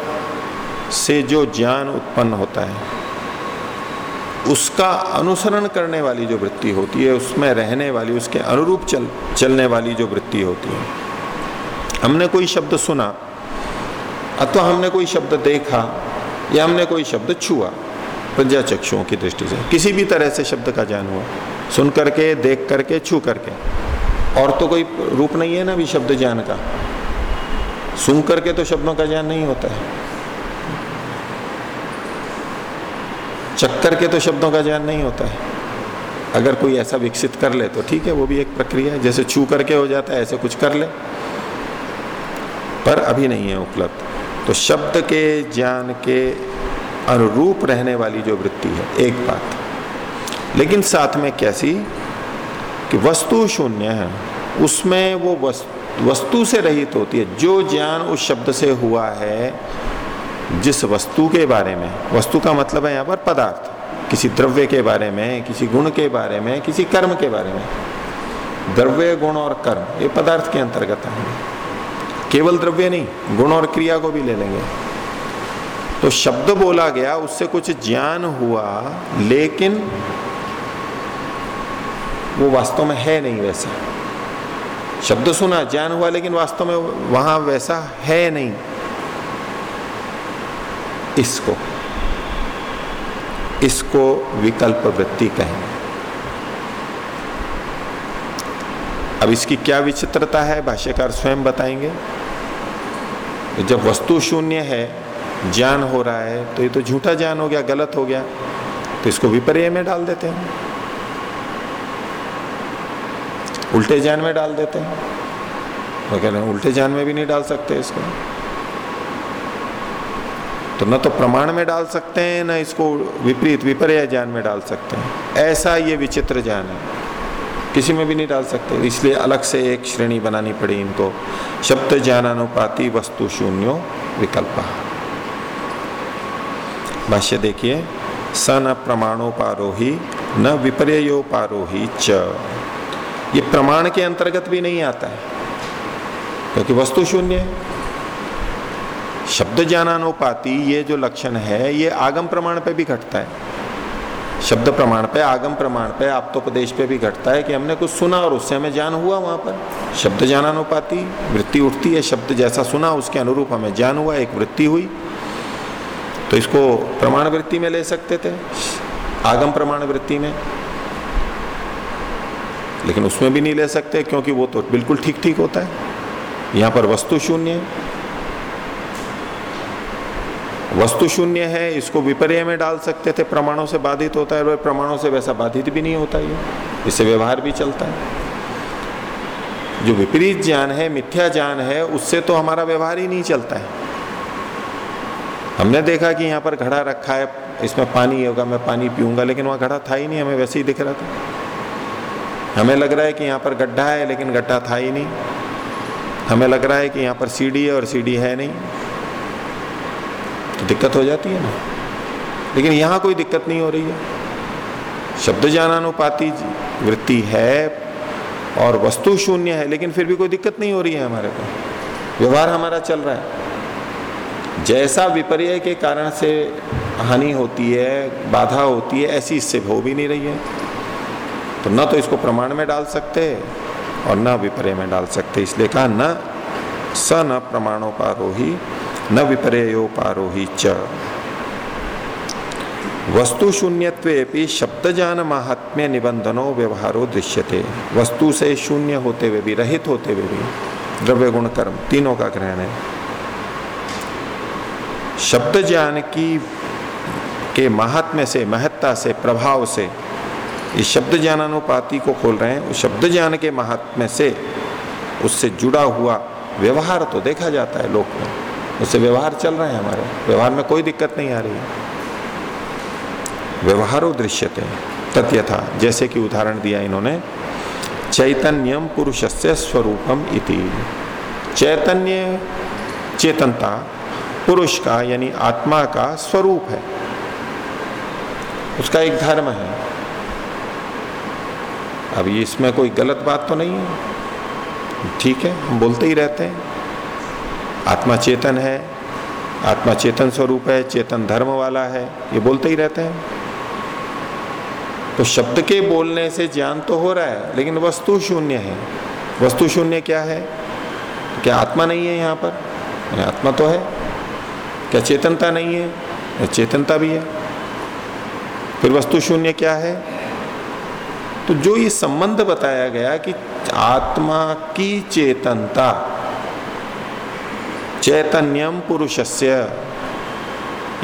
से जो ज्ञान उत्पन्न होता है, उसका अनुसरण करने वाली जो वृत्ति होती है, उसमें रहने वाली, उसके अनुरूप चल, चलने वाली जो वृत्ति होती है। हमने कोई शब्द सुना, अथवा हमने कोई शब्द देखा, या हमने कोई शब्द छुआ प्रज्ञा चक्षुओं की दृष्टि से। किसी भी तरह से शब्द का ज्ञान हुआ, सुन करके, देख करके, छू करके। और तो कोई रूप नहीं है ना भी शब्द ज्ञान का। सुन करके तो शब्दों का ज्ञान नहीं होता है। चक्कर के तो शब्दों का ज्ञान नहीं होता है। अगर कोई ऐसा विकसित कर ले तो ठीक है, वो भी एक प्रक्रिया है। जैसे छू करके हो जाता है, ऐसे कुछ कर ले। पर अभी नहीं है उपलब्ध। तो शब्द के, ज्ञान के अनुरूप रहने वाली जो वृत्ति है, एक बात। लेकिन साथ में कैसी? कि वस्तु शून्य है। उसमें वो वस्तु से रहित होती है। जो ज्ञान उस शब्द से हुआ है, जिस वस्तु के बारे में, वस्तु का मतलब है यहाँ पर पदार्थ। किसी द्रव्य के बारे में, किसी गुण के बारे में, किसी कर्म के बारे में। द्रव्य, गुण और कर्म, ये पदार्थ के अंतर्गत आएँगे केवल द्रव्य नहीं, गुण और क्रिया को भी ले लेंगे। तो शब्द बोला गया, उससे कुछ ज्ञान हुआ, लेकिन वो वास्तव में है नहीं वैसा। शब्द सुना, ज्ञान हुआ, लेकिन वास्तव में वहाँ वैसा है नहीं। इसको इसको विकल्प वृत्ति कहेंगे। अब इसकी क्या विचित्रता है, भाष्यकार स्वयं बताएँगे। जब वस्तु शून्य है, ज्ञान हो रहा है तो ये तो झूठा ज्ञान हो गया, गलत हो गया तो इसको विपर्य में डाल देते हैं। उल्टे ज्ञान में डाल देते हैं। वो कह रहे हैं, उल्टे ज्ञान में भी नहीं डाल सकते इसको। तो न तो प्रमाण में डाल सकते हैं, न इसको विपरीत विपर्य ज्ञान में डाल सकते हैं। ऐसा ये विचित्र ज्ञान है। किसी में भी नहीं डाल सकते। इसलिए अलग से एक श्रेणी बनानी पड़ी इनको। शब्द ज्ञानानुपाति वस्तु शून्यो विकल्प। भाष्य देखिए, स न प्रमाणोपारोही, न विपर्योपारोही च। ये प्रमाण के अंतर्गत भी नहीं आता है, क्योंकि वस्तु शून्य है। शब्द ज्ञानानुपाति ये जो लक्षण है, ये आगम प्रमाण पे भी घटता है। शब्द प्रमाण पे, आगम प्रमाण पे, आप्तोपदेश पे भी घटता है कि हमने कुछ सुना और उससे हमें ज्ञान हुआ वहाँ पर। शब्द ज्ञानानुपाति वृत्ति उठती है, शब्द जैसा सुना, उसके अनुरूप हमें ज्ञान हुआ, एक वृत्ति हुई। तो इसको प्रमाण वृत्ति में ले सकते थे, आगम प्रमाण वृत्ति में। लेकिन उसमें भी नहीं ले सकते क्योंकि वो तो बिल्कुल ठीक ठीक होता है। यहाँ पर वस्तु शून्य है। वस्तु शून्य है, इसको विपर्य में डाल सकते थे, प्रमाणों से बाधित होता है प्रमाणों से वैसा बाधित भी नहीं होता ये। इससे व्यवहार भी चलता है। जो विपरीत ज्ञान है, मिथ्या ज्ञान है, उससे तो हमारा व्यवहार ही नहीं चलता है। हमने देखा कि यहाँ पर घड़ा रखा है, इसमें पानी होगा, मैं पानी पीऊँगा, लेकिन वहाँ घड़ा था ही नहीं, हमें वैसे ही दिख रहा था। हमें लग रहा है कि यहाँ पर गड्ढा है, लेकिन गड्ढा था ही नहीं। हमें लग रहा है कि यहाँ पर सीढ़ी है और सीढ़ी है नहीं। तो दिक्कत हो जाती है ना। लेकिन यहाँ कोई दिक्कत नहीं हो रही है। शब्द ज्ञानानुपाति वृत्ति है और वस्तु शून्य है, लेकिन फिर भी कोई दिक्कत नहीं हो रही है हमारे को। व्यवहार हमारा चल रहा है। जैसा विपर्य के कारण से हानि होती है, बाधा होती है, ऐसी इससे हो भी नहीं रही है। तो न तो इसको प्रमाण में डाल सकते और न विपर्य में डाल सकते। इसलिए कहा, न स न प्रमाणोपारोही, न विपर्योपारोही च। वस्तु शून्यत्वे शब्द जान महात्म्य निबंधनों व्यवहारो दृश्यते। वस्तु से शून्य होते हुए भी, रहित होते हुए भी, द्रव्य गुण कर्म, तीनों का ग्रहण है। शब्द ज्ञान की के महात्म्य से, महत्ता से, प्रभाव से इस शब्द ज्ञानानुपाति को खोल रहे हैं। उस शब्द ज्ञान के महात्म्य से उससे जुड़ा हुआ व्यवहार तो देखा जाता है लोक में। उससे व्यवहार चल रहे हैं हमारे। व्यवहार में कोई दिक्कत नहीं आ रही है। व्यवहारो दृश्यते तथ्यथा जैसे कि उदाहरण दिया इन्होंने, चैतन्यम पुरुष से स्वरूपम इति। चैतन्य चेतनता पुरुष का यानी आत्मा का स्वरूप है। उसका एक धर्म है। अब इसमें कोई गलत बात तो नहीं है। ठीक है, हम बोलते ही रहते हैं। आत्मा चेतन है, आत्मा चेतन स्वरूप है, चेतन धर्म वाला है, ये बोलते ही रहते हैं। तो शब्द के बोलने से ज्ञान तो हो रहा है, लेकिन वस्तु शून्य है। वस्तु शून्य क्या है? क्या आत्मा नहीं है यहाँ पर? आत्मा तो है। क्या चेतनता नहीं है? चेतनता भी है। फिर वस्तु शून्य क्या है? तो जो ये संबंध बताया गया कि आत्मा की चेतनता, चैतन्यम पुरुषस्य,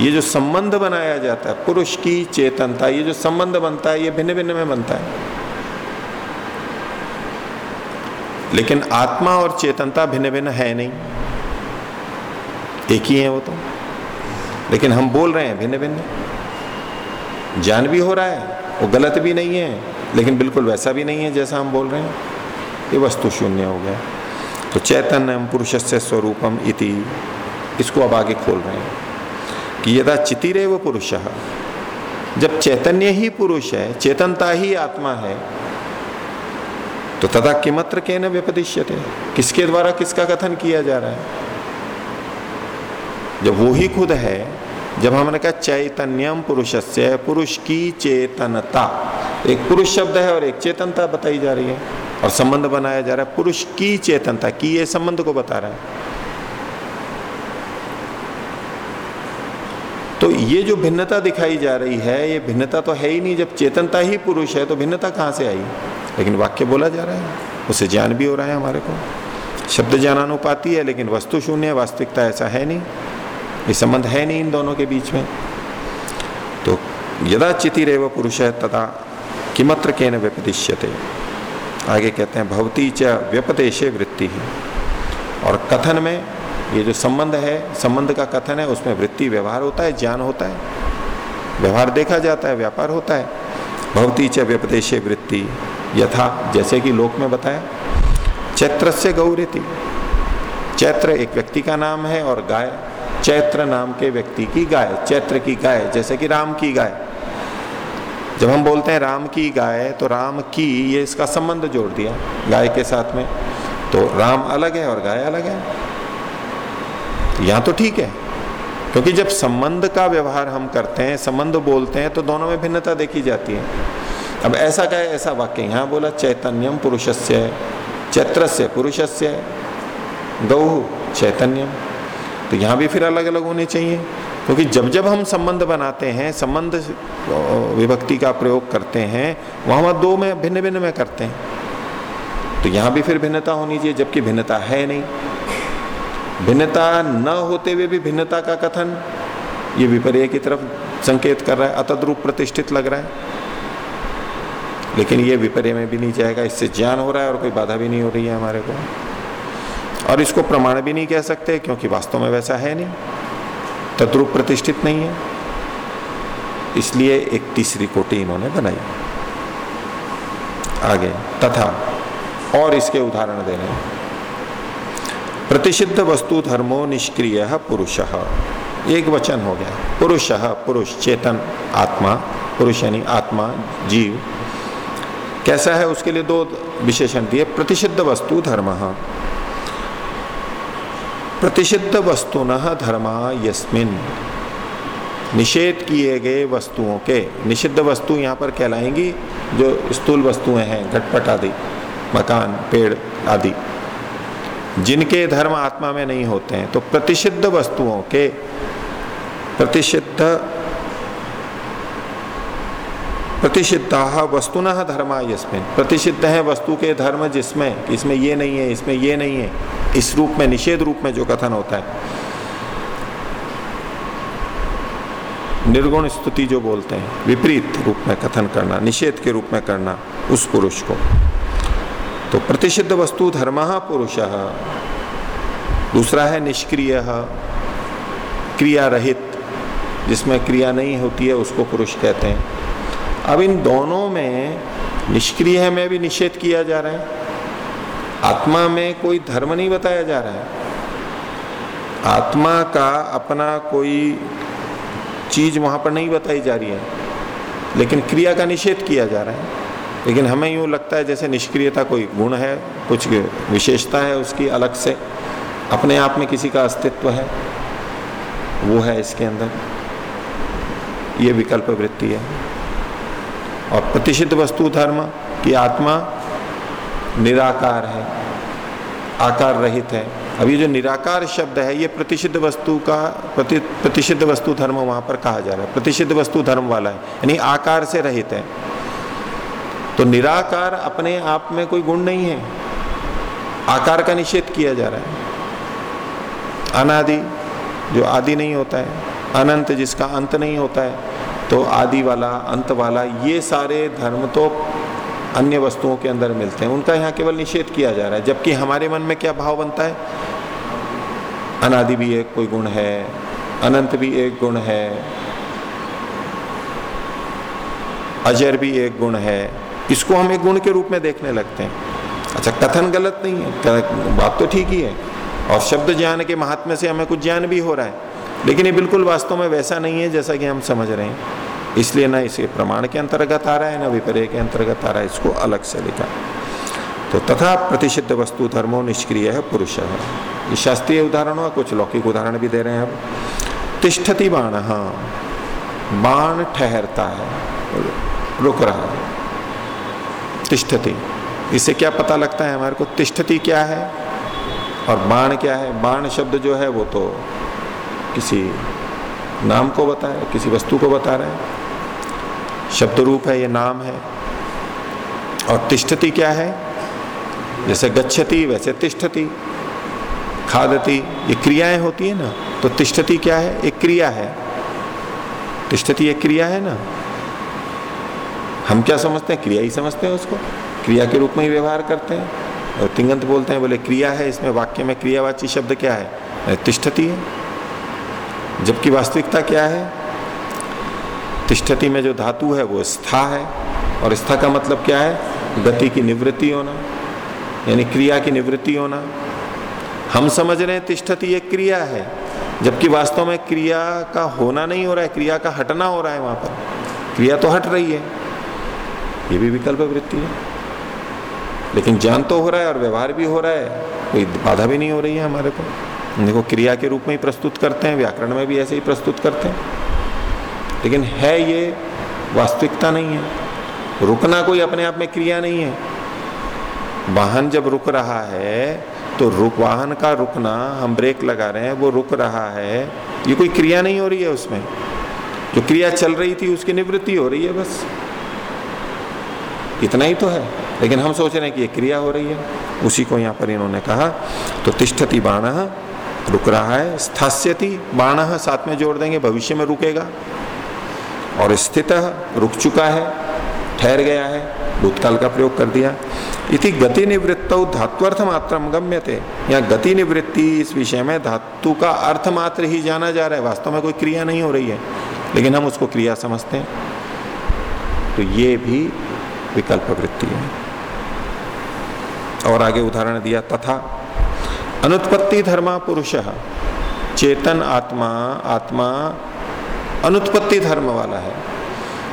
ये जो संबंध बनाया जाता है, पुरुष की चेतनता, ये जो संबंध बनता है, ये भिन्न भिन्न में बनता है। लेकिन आत्मा और चेतनता भिन्न भिन्न है नहीं। एक ही है वो तो। लेकिन हम बोल रहे हैं भिन्न भिन्न ज्ञान भी हो रहा है, वो गलत भी नहीं है। लेकिन बिल्कुल वैसा भी नहीं है जैसा हम बोल रहे हैं। ये वस्तु शून्य हो गया। तो चैतन्य पुरुष से स्वरूपम इति, इसको अब आगे खोल रहे हैं कि यदा चितिरे वो पुरुष, जब चैतन्य ही पुरुष है, चेतनता ही आत्मा है तो तथा किमत्र के न किसके द्वारा किसका कथन किया जा रहा है? जब वो ही खुद है जब हमने कहा चैतन्यम पुरुष से पुरुष की चेतनता। एक पुरुष शब्द है और एक चेतनता बताई जा रही है और संबंध बनाया जा रहा है। पुरुष की चेतनता, की ये संबंध को बता रहा है। तो ये जो भिन्नता दिखाई जा रही है, ये भिन्नता तो है ही नहीं। जब चेतनता ही पुरुष है तो भिन्नता कहाँ से आई? लेकिन वाक्य बोला जा रहा है। उसे ज्ञान भी हो रहा है हमारे को। शब्द ज्ञानानुपाती है, लेकिन वस्तु शून्य वास्तविकता ऐसा है नहीं। ये संबंध है नहीं इन दोनों के बीच में। तो यदा चितिरेव पुरुष है तथा किमत्र के न व्यपदिश्यते। आगे कहते हैं, भवती च व्यपदेशे वृत्ति ही। और कथन में ये जो संबंध है, संबंध का कथन है, उसमें वृत्ति व्यवहार होता है, ज्ञान होता है। व्यवहार देखा जाता है, व्यापार होता है। भवती च व्यपदेशे वृत्ति यथा, जैसे कि लोक में बताया चैत्र से गौरीति। चैत्र एक व्यक्ति का नाम है और गाय चैत्र नाम के व्यक्ति की गाय, चैत्र की गाय, जैसे कि राम की गाय। जब हम बोलते हैं राम की गाय तो राम की ये इसका संबंध जोड़ दिया, गाय के साथ में। तो राम अलग है और गाय अलग है। यहाँ तो ठीक है, क्योंकि जब संबंध का व्यवहार हम करते हैं, संबंध बोलते हैं तो दोनों में भिन्नता देखी जाती है। अब ऐसा है ऐसा वाक्य, यहाँ बोला चैतन्यम पुरुष से पुरुषस्य, चैत्रस्य पुरुषस्य, गौ चैतन्यम। तो यहाँ भी फिर अलग अलग होने चाहिए। क्योंकि जब जब हम संबंध बनाते हैं, संबंध विभक्ति का प्रयोग करते हैं, वहाँ वहाँ दो में भिन्न भिन्न में करते हैं। तो यहाँ भी फिर भिन्नता होनी चाहिए, जबकि भिन्नता है नहीं। भिन्नता न होते हुए भी भिन्नता का कथन, ये विपर्य की तरफ़ संकेत कर रहा है, अतद्रूप प्रतिष्ठित लग रहा है। लेकिन ये विपर्य में भी नहीं जाएगा, इससे ज्ञान हो रहा है और कोई बाधा भी नहीं हो रही है हमारे को। और इसको प्रमाण भी नहीं कह सकते, क्योंकि वास्तव में वैसा है नहीं। तद्रूप प्रतिष्ठित नहीं है। इसलिए एक तीसरी कोटि इन्होंने बनाई। आगे, तथा, और इसके उदाहरण दे रहे प्रतिषिद्ध वस्तु धर्मो निष्क्रिय पुरुष। एक वचन हो गया। पुरुष पुरुष, चेतन, आत्मा। पुरुष यानी आत्मा, जीव। कैसा है उसके लिए दो विशेषण दिए। प्रतिषिद्ध वस्तु धर्म। प्रतिषिद्ध वस्तु न धर्म यस्मिन। निषेध किए गए वस्तुओं के। निषिद्ध वस्तु यहाँ पर कहलाएँगी, जो स्थूल वस्तुएँ हैं, घटपट आदि, मकान, पेड़ आदि। जिनके धर्म आत्मा में नहीं होते हैं तो प्रतिषिद्ध वस्तुओं के, प्रतिषिद्ध प्रतिषिद्धा वस्तुन धर्म यस्मिन। प्रतिषिद्ध है वस्तु के धर्म जिसमें, इसमें ये नहीं है, इसमें ये नहीं है। इस रूप में, निषेध रूप में जो कथन होता है। निर्गुण स्तुति जो बोलते हैं, विपरीत रूप में कथन करना, निषेध के रूप में करना उस पुरुष को। तो प्रतिषिद्ध वस्तु धर्म पुरुष। दूसरा है निष्क्रिय क्रिया रहित जिसमें क्रिया नहीं होती है, उसको पुरुष कहते हैं। अब इन दोनों में निष्क्रिय में भी निषेध किया जा रहा है। आत्मा में कोई धर्म नहीं बताया जा रहा है। आत्मा का अपना कोई चीज़ वहाँ पर नहीं बताई जा रही है। लेकिन क्रिया का निषेध किया जा रहा है। लेकिन हमें यूँ लगता है जैसे निष्क्रियता कोई गुण है, कुछ विशेषता है उसकी अलग से, अपने आप में किसी का अस्तित्व है, वो है इसके अंदर। ये विकल्प वृत्ति है। और प्रतिषिद्ध वस्तु धर्म की आत्मा निराकार है, आकार रहित है। अब ये जो निराकार शब्द है, ये प्रतिषिद्ध वस्तु का, प्रति प्रतिषिद्ध वस्तु धर्म वहाँ पर कहा जा रहा है। प्रतिषिद्ध वस्तु धर्म वाला है, यानी आकार से रहित है। तो निराकार अपने आप में कोई गुण नहीं है। आकार का निषेध किया जा रहा है। अनादि जो आदि नहीं होता है, अनंत जिसका अंत नहीं होता है तो आदि वाला, अंत वाला, ये सारे धर्म तो अन्य वस्तुओं के अंदर मिलते हैं। उनका यहाँ केवल निषेध किया जा रहा है, जबकि हमारे मन में क्या भाव बनता है? अनादि भी एक कोई गुण है, अनंत भी एक गुण है, अजर भी एक गुण है, इसको हम एक गुण के रूप में देखने लगते हैं। अच्छा कथन गलत नहीं है, बात तो ठीक ही है, और शब्द ज्ञान के महात्म्य से हमें कुछ ज्ञान भी हो रहा है। लेकिन ये बिल्कुल वास्तव में वैसा नहीं है जैसा कि हम समझ रहे हैं। इसलिए ना इसे प्रमाण के अंतर्गत आ रहा है, ना विपर्य के अंतर्गत आ रहा है, इसको अलग से लिखा तो तथा प्रतिषिद्ध वस्तु धर्मो निष्क्रिय है, पुरुष है। ये शास्त्रीय उदाहरण हुआ कुछ लौकिक उदाहरण भी दे रहे हैं अब। तिष्ठति बाण हाँ बाण ठहरता है, रुक रहा है। तिष्ठति, इससे क्या पता लगता है हमारे को, तिष्ठति क्या है और बाण क्या है? बाण शब्द जो है वो तो किसी नाम को बता रहा है, किसी वस्तु को बता रहा है। शब्द रूप है, ये नाम है। और तिष्ठति क्या है? जैसे गच्छति, वैसे तिष्ठति। खादती, ये क्रियाएँ होती है ना तो तिष्ठति क्या है? एक क्रिया है। तिष्ठति एक क्रिया है ना। हम क्या समझते हैं? क्रिया ही समझते हैं उसको। क्रिया के रूप में ही व्यवहार करते हैं। और तिंगंत बोलते हैं, बोले, क्रिया है, इसमें वाक्य में क्रियावाची शब्द क्या है? तिष्ठति है। जबकि वास्तविकता क्या है? तिष्ठति में जो धातु है, वो स्था है। और स्था का मतलब क्या है? गति की निवृत्ति होना, यानी क्रिया की निवृत्ति होना। हम समझ रहे हैं तिष्ठति एक क्रिया है, जबकि वास्तव में क्रिया का होना नहीं हो रहा है, क्रिया का हटना हो रहा है वहाँ पर। क्रिया तो हट रही है। ये भी विकल्प वृत्ति है। लेकिन ज्ञान तो हो रहा है और व्यवहार भी हो रहा है, कोई बाधा भी नहीं हो रही है हमारे को। देखो, क्रिया के रूप में ही प्रस्तुत करते हैं, व्याकरण में भी ऐसे ही प्रस्तुत करते हैं। लेकिन है ये, वास्तविकता नहीं है। रुकना कोई अपने आप में क्रिया नहीं है। वाहन जब रुक रहा है तो रुक, वाहन का रुकना, हम ब्रेक लगा रहे हैं, वो रुक रहा है। ये कोई क्रिया नहीं हो रही है उसमें। जो क्रिया चल रही थी, उसकी निवृत्ति हो रही है बस। इतना ही तो है। लेकिन हम सोच रहे हैं कि ये क्रिया हो रही है। उसी को यहाँ पर इन्होंने कहा तो तिष्ठति बाण रुक रहा है। स्थास्यति, बाण साथ में जोड़ देंगे, भविष्य में रुकेगा। और स्थित रुक चुका है, ठहर गया है, भूतकाल का प्रयोग कर दिया। इति गति निवृत्त धात्वर्थ मात्र गम्य थे यहाँ गति निवृत्ति इस विषय में धातु का अर्थ मात्र ही जाना जा रहा है। वास्तव में कोई क्रिया नहीं हो रही है, लेकिन हम उसको क्रिया समझते हैं। तो ये भी विकल्प वृत्ति है। और आगे उदाहरण दिया, तथा अनुत्पत्ति धर्मा पुरुष। चेतन आत्मा आत्मा अनुत्पत्ति धर्म वाला है।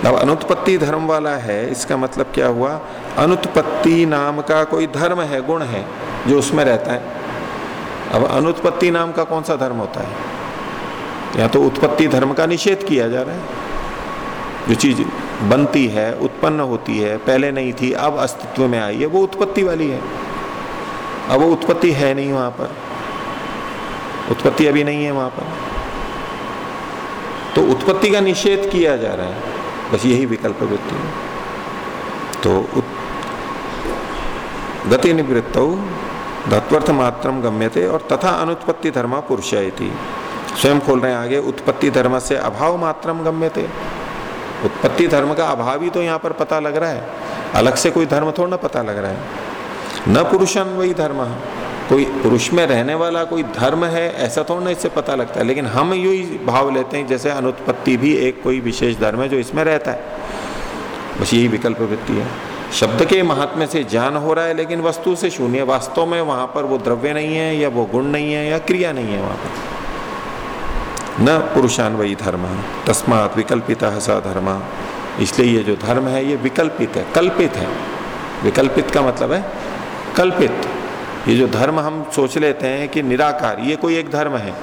अब अनुत्पत्ति धर्म वाला है, इसका मतलब क्या हुआ? अनुत्पत्ति नाम का कोई धर्म है, गुण है, जो उसमें रहता है। अब अनुत्पत्ति नाम का कौन सा धर्म होता है? या तो उत्पत्ति धर्म का निषेध किया जा रहा है। जो चीज़ बनती है, उत्पन्न होती है, पहले नहीं थी, अब अस्तित्व में आई है, वो उत्पत्ति वाली है। अब वो उत्पत्ति है नहीं वहाँ पर। उत्पत्ति अभी नहीं है वहाँ पर। तो उत्पत्ति का निषेध किया जा रहा है। बस यही विकल्प वृत्ति है तो. गति निवृत्त धत्वर्थ मात्रम गम्यते और तथा अनुत्पत्ति धर्म पुरुष स्वयं खोल रहे हैं आगे, उत्पत्ति धर्म से अभाव मात्रम गम्यते। उत्पत्ति धर्म का अभाव ही तो यहाँ पर पता लग रहा है। अलग से कोई धर्म थोड़ा ना पता लग रहा है। न पुरुषन वही धर्म। कोई पुरुष में रहने वाला कोई धर्म है, ऐसा थोड़ा ना इससे पता लगता है। लेकिन हम यू ही भाव लेते हैं, जैसे अनुत्पत्ति भी एक कोई विशेष धर्म है जो इसमें रहता है। बस यही विकल्प वृत्ति है। शब्द के महात्म्य से ज्ञान हो रहा है, लेकिन वस्तु से शून्य। वास्तव में वहाँ पर वो द्रव्य नहीं है, या वो गुण नहीं है, या क्रिया नहीं है वहाँ पर। न पुरुषान वही धर्म। तस्मात विकल्पित सा धर्म। इसलिए ये जो धर्म है, ये विकल्पित है। कल्पित है। विकल्पित का मतलब है कल्पित। ये जो धर्म हम सोच लेते हैं कि निराकार, ये कोई एक धर्म है।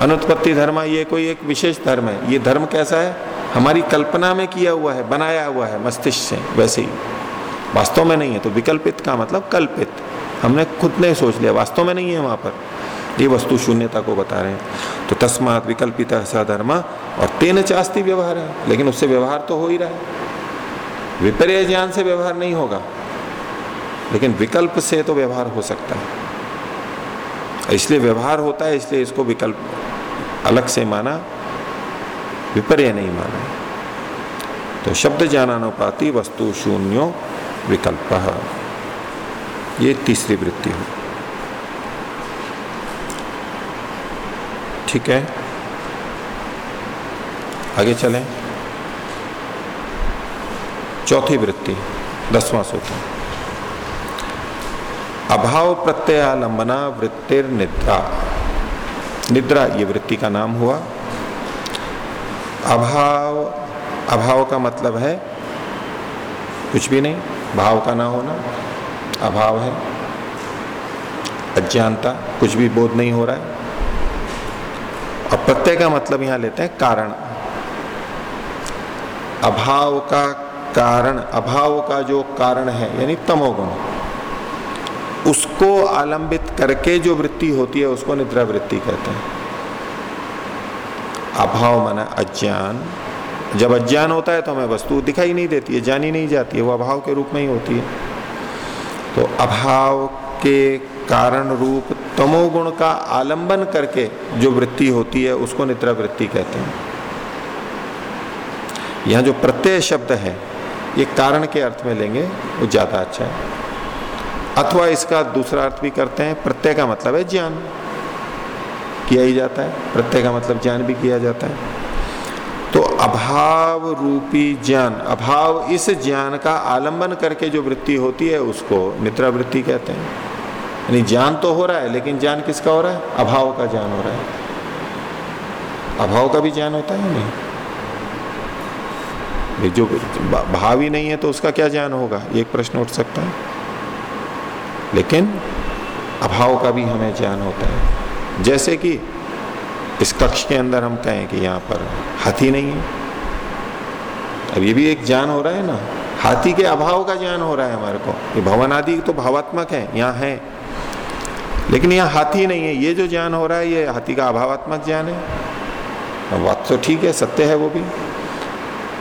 अनुत्पत्ति धर्म ये कोई एक विशेष धर्म है। ये धर्म कैसा है? हमारी कल्पना में किया हुआ है, बनाया हुआ है, मस्तिष्क से, वैसे ही। वास्तव में नहीं है तो विकल्पित का मतलब कल्पित। हमने खुद ने सोच लिया, वास्तव में नहीं है वहाँ पर। ये वस्तु शून्यता को बता रहे हैं। तो तस्मात विकल्पित सधर्म और तेन चास्ती व्यवहार। है लेकिन उससे व्यवहार तो हो ही रहा है। विपर्य ज्ञान से व्यवहार नहीं होगा। लेकिन विकल्प से तो व्यवहार हो सकता है। इसलिए व्यवहार होता है, इसलिए इसको विकल्प अलग से माना, विपर्य नहीं माना। तो शब्द ज्ञानानुपाति वस्तु शून्यो विकल्प। ये तीसरी वृत्ति हुई ठीक है? आगे चलें। चौथी वृत्ति, दसवां सूत्र। अभाव प्रत्ययालंबना वृत्तिर निद्रा निद्रा, ये वृत्ति का नाम हुआ। अभाव अभाव का मतलब है कुछ भी नहीं, भाव का ना होना, अभाव है। अज्ञानता, कुछ भी बोध नहीं हो रहा है। और प्रत्यय का मतलब यहाँ लेते हैं कारण। अभाव का कारण, अभाव का जो कारण है, यानी तमोगुण। उसको आलंबित करके जो वृत्ति होती है, उसको निद्रा वृत्ति कहते हैं। अभाव माना अज्ञान। जब अज्ञान होता है तो हमें वस्तु दिखाई नहीं देती है, जानी नहीं जाती है, वो अभाव के रूप में ही होती है। तो अभाव के कारण रूप तमोगुण का आलंबन करके जो वृत्ति होती है, उसको निद्रा वृत्ति कहते हैं। यहाँ जो प्रत्यय शब्द है, ये कारण के अर्थ में लेंगे, वो ज़्यादा अच्छा है। अथवा इसका दूसरा अर्थ भी करते हैं, प्रत्यय का मतलब है ज्ञान। किया ही जाता है, प्रत्यय का मतलब ज्ञान भी किया जाता है। तो अभाव रूपी ज्ञान, अभाव इस ज्ञान का आलंबन करके जो वृत्ति होती है, उसको निद्रा वृत्ति कहते हैं। यानी ज्ञान तो हो रहा है, लेकिन ज्ञान किसका हो रहा है? अभाव का ज्ञान हो रहा है। अभाव का भी ज्ञान होता है नहीं? जो भाव ही नहीं है तो उसका क्या ज्ञान होगा? एक प्रश्न उठ सकता है। लेकिन अभाव का भी हमें ज्ञान होता है। जैसे कि इस कक्ष के अंदर हम कहें कि यहाँ पर हाथी नहीं है। अब ये भी एक ज्ञान हो रहा है ना। हाथी के अभाव का ज्ञान हो रहा है हमारे को। ये भवन आदि तो भावात्मक है, यहाँ है। लेकिन यहाँ हाथी नहीं है। ये जो ज्ञान हो रहा है, ये हाथी का अभावात्मक ज्ञान है। बात तो ठीक है, सत्य है वो भी।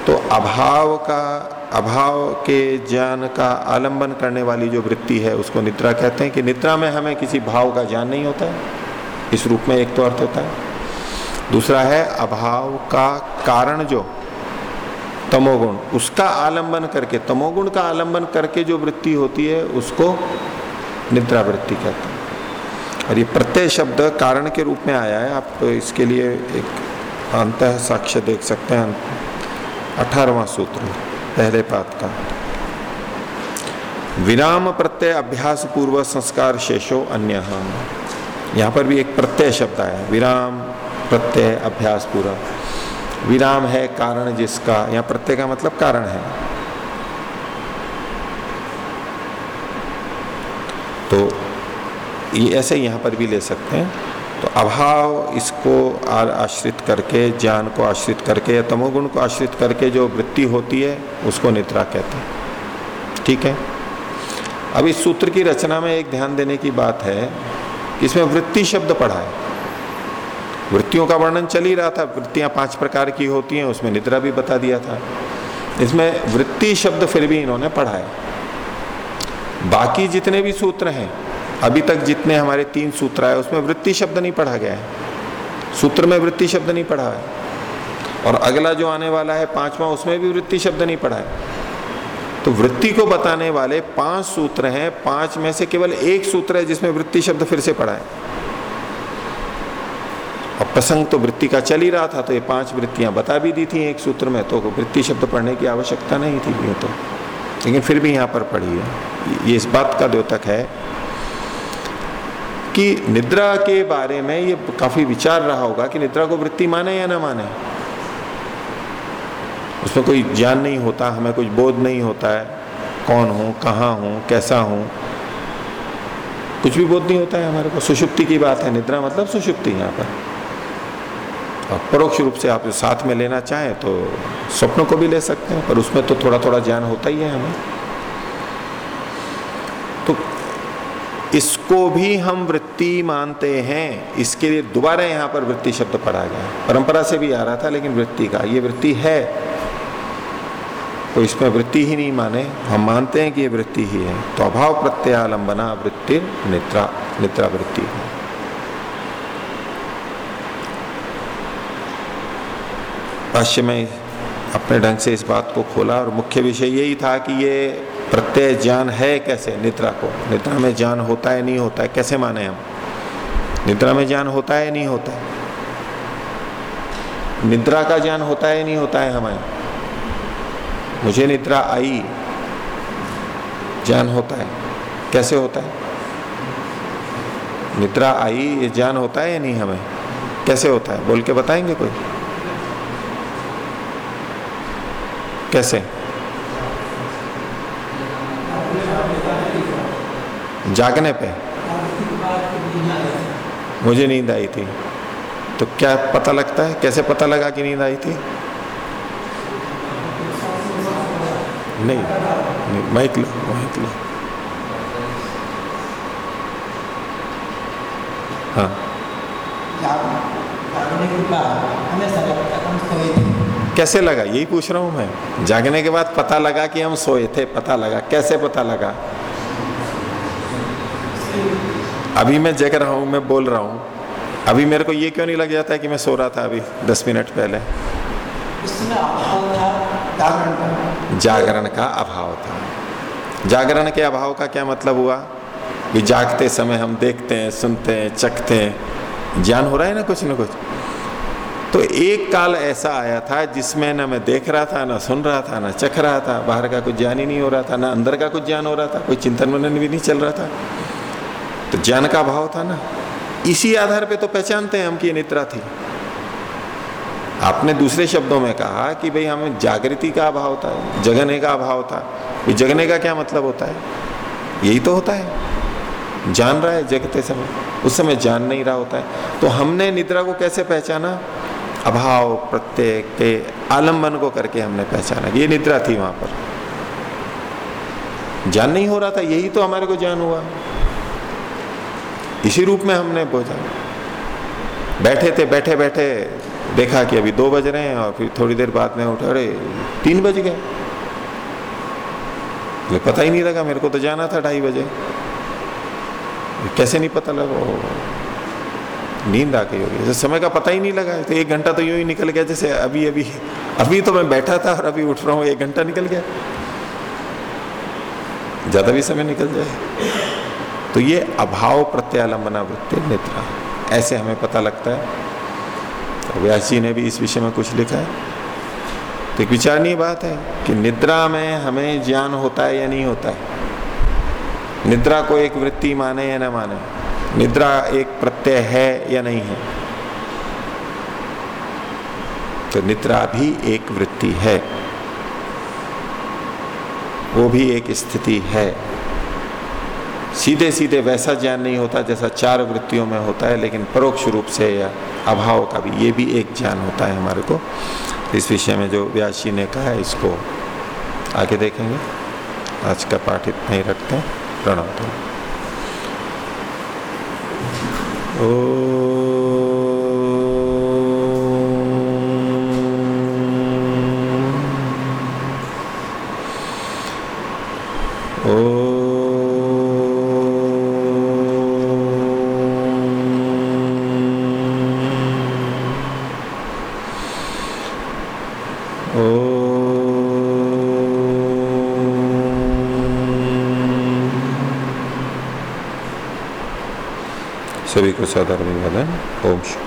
तो अभाव का अभाव के ज्ञान का आलंबन करने वाली जो वृत्ति है, उसको निद्रा कहते हैं कि निद्रा में हमें किसी भाव का ज्ञान नहीं होता है। इस रूप में एक तो अर्थ होता है। दूसरा है, अभाव का कारण जो, तमोगुण, उसका आलंबन करके, तमोगुण का आलंबन करके जो वृत्ति होती है, उसको निद्रा वृत्ति कहते हैं। और ये प्रत्यय शब्द कारण के रूप में आया है। आप इसके लिए एक अंत साक्ष्य देख सकते हैं। अठारवा सूत्र। पहले पात का। विराम प्रत्यय अभ्यास पूर्व संस्कार शेषो अन्य यहाँ पर भी एक प्रत्यय शब्द आया विराम प्रत्यय अभ्यास पूरा विराम है कारण जिसका। या प्रत्यय का मतलब कारण है। तो ये ऐसे यहाँ पर भी ले सकते हैं। तो अभाव इसको आश्रित करके, ज्ञान को आश्रित करके या तमोगुण को आश्रित करके जो वृत्ति होती है, उसको निद्रा कहते हैं। ठीक है? अब इस सूत्र की रचना में एक ध्यान देने की बात है इसमें वृत्ति शब्द पढ़ा है। वृत्तियों का वर्णन चल ही रहा था, वृत्तियाँ पाँच प्रकार की होती हैं, उसमें निद्रा भी बता दिया था। इसमें वृत्ति शब्द फिर भी इन्होंने पढ़ा है। बाकी जितने भी सूत्र हैं अभी तक जितने हमारे तीन सूत्र आए, उसमें वृत्ति शब्द नहीं पढ़ा गया है। सूत्र में वृत्ति शब्द नहीं पढ़ा है। और अगला जो आने वाला है, पांचवा, उसमें भी वृत्ति शब्द नहीं पढ़ा है। तो वृत्ति को बताने वाले पाँच सूत्र हैं, पाँच में से केवल एक सूत्र है जिसमें वृत्ति शब्द फिर से पढ़ा है। और प्रसंग तो वृत्ति का चल ही रहा था तो ये पाँच वृत्तियाँ बता भी दी थी एक सूत्र में तो वृत्ति शब्द पढ़ने की आवश्यकता नहीं थी, ये तो। लेकिन फिर भी यहाँ पर पढ़ी है ये इस बात का द्योतक है कि निद्रा के बारे में ये काफ़ी विचार रहा होगा कि निद्रा को वृत्ति माने या ना माने। उसमें कोई ज्ञान नहीं होता, हमें कुछ बोध नहीं होता है, कौन हूँ, कहाँ हूँ, कैसा हूँ। कुछ भी बोध नहीं होता है हमारे को। सुषुप्ति की बात है, निद्रा मतलब सुषुप्ति यहाँ पर। और परोक्ष रूप से आप साथ में लेना चाहें तो स्वप्न को भी ले सकते हैं, पर उसमें तो थोड़ा थोड़ा ज्ञान होता ही है हमें। इसको भी हम वृत्ति मानते हैं। इसके लिए दोबारा यहाँ पर वृत्ति शब्द पढ़ा गया। परंपरा से भी आ रहा था, लेकिन वृत्ति का, ये वृत्ति है। तो इसमें वृत्ति ही नहीं माने। हम मानते हैं कि ये वृत्ति ही है। तो अभाव प्रत्यालंबना वृत्ति निद्रा निद्रा वृत्ति है। भाष्य में अपने ढंग से इस बात को खोला और मुख्य विषय यही था कि ये प्रत्यय ज्ञान है कैसे? निद्रा को। निद्रा में ज्ञान होता है, नहीं होता है, कैसे माने हम? निद्रा में ज्ञान होता है, नहीं होता है? निद्रा का ज्ञान होता है, नहीं होता है हमें? मुझे निद्रा आई। ज्ञान होता है। कैसे होता है? निद्रा आई, ये ज्ञान होता है या नहीं हमें? कैसे होता है? बोल के बताएँगे कोई? कैसे? जागने पे। मुझे नींद आई थी। तो क्या पता लगता है? कैसे पता लगा कि नींद आई थी? नहीं, नहीं माइक लो माइक लो। हाँ। जागने के बाद हमें ऐसा लगता हम सोए थे। कैसे लगा? यही पूछ रहा हूँ मैं। जागने के बाद पता लगा कि हम सोए थे पता लगा। कैसे पता लगा? अभी मैं जग रहा हूँ मैं बोल रहा हूँ। अभी मेरे को ये क्यों नहीं लग जाता है कि मैं सो रहा था अभी दस मिनट पहले? उसमें अभाव था जागरण का जागरण का अभाव था। जागरण के अभाव का क्या मतलब हुआ? कि जागते समय हम देखते हैं सुनते हैं चखते हैं। ज्ञान हो रहा है ना कुछ ना कुछ? तो एक काल ऐसा आया था जिसमें ना मैं देख रहा था, ना सुन रहा था, ना चख रहा था, बाहर का कुछ ज्ञान ही नहीं हो रहा था, ना अंदर का कुछ ज्ञान हो रहा था, कोई चिंतन मनन भी नहीं चल रहा था। तो ज्ञान का अभाव था ना। इसी आधार पे तो पहचानते हैं हम कि निद्रा थी। आपने दूसरे शब्दों में कहा कि भाई हमें जागृति का अभाव था, जगने का अभाव था। ये जगने का क्या मतलब होता है? यही तो होता है। जान रहा है जगते समय, उस समय जान नहीं रहा होता है। तो हमने निद्रा को कैसे पहचाना? अभाव, प्रत्यय के आलंबन को करके हमने पहचाना। ये निद्रा थी वहाँ पर। ज्ञान नहीं हो रहा था, यही तो हमारे को ज्ञान हुआ। इसी रूप में हमने बोझा बैठे थे, बैठे बैठे देखा कि अभी दो बज रहे हैं और फिर थोड़ी देर बाद में उठा, अरे, तीन बज गए। मुझे पता ही नहीं लगा, मेरे को तो जाना था ढाई बजे। कैसे नहीं पता लगा? नींद आ गई होगी। जैसे समय का पता ही नहीं लगा तो एक घंटा तो यूँ ही निकल गया जैसे अभी अभी अभी तो मैं बैठा था और अभी उठ रहा हूँ, एक घंटा निकल गया। ज़्यादा भी समय निकल जाए। तो ये अभाव प्रत्यालंबना वृत्ति निद्रा, ऐसे हमें पता लगता है। तो व्यास जी ने भी इस विषय में कुछ लिखा है। तो एक विचारणीय बात है कि निद्रा में हमें ज्ञान होता है या नहीं होता है। निद्रा को एक वृत्ति माने या ना माने। निद्रा एक प्रत्यय है या नहीं है? तो निद्रा भी एक वृत्ति है। वो भी एक स्थिति है। सीधे सीधे वैसा ज्ञान नहीं होता जैसा चार वृत्तियों में होता है, लेकिन परोक्ष रूप से या अभाव का भी ये भी एक ज्ञान होता है हमारे को। इस विषय में जो व्यास ने कहा है, इसको आगे देखेंगे। आज का पाठ इतना ही रखते हैं। प्रणाम। तो müsaade bunlardan olmuş.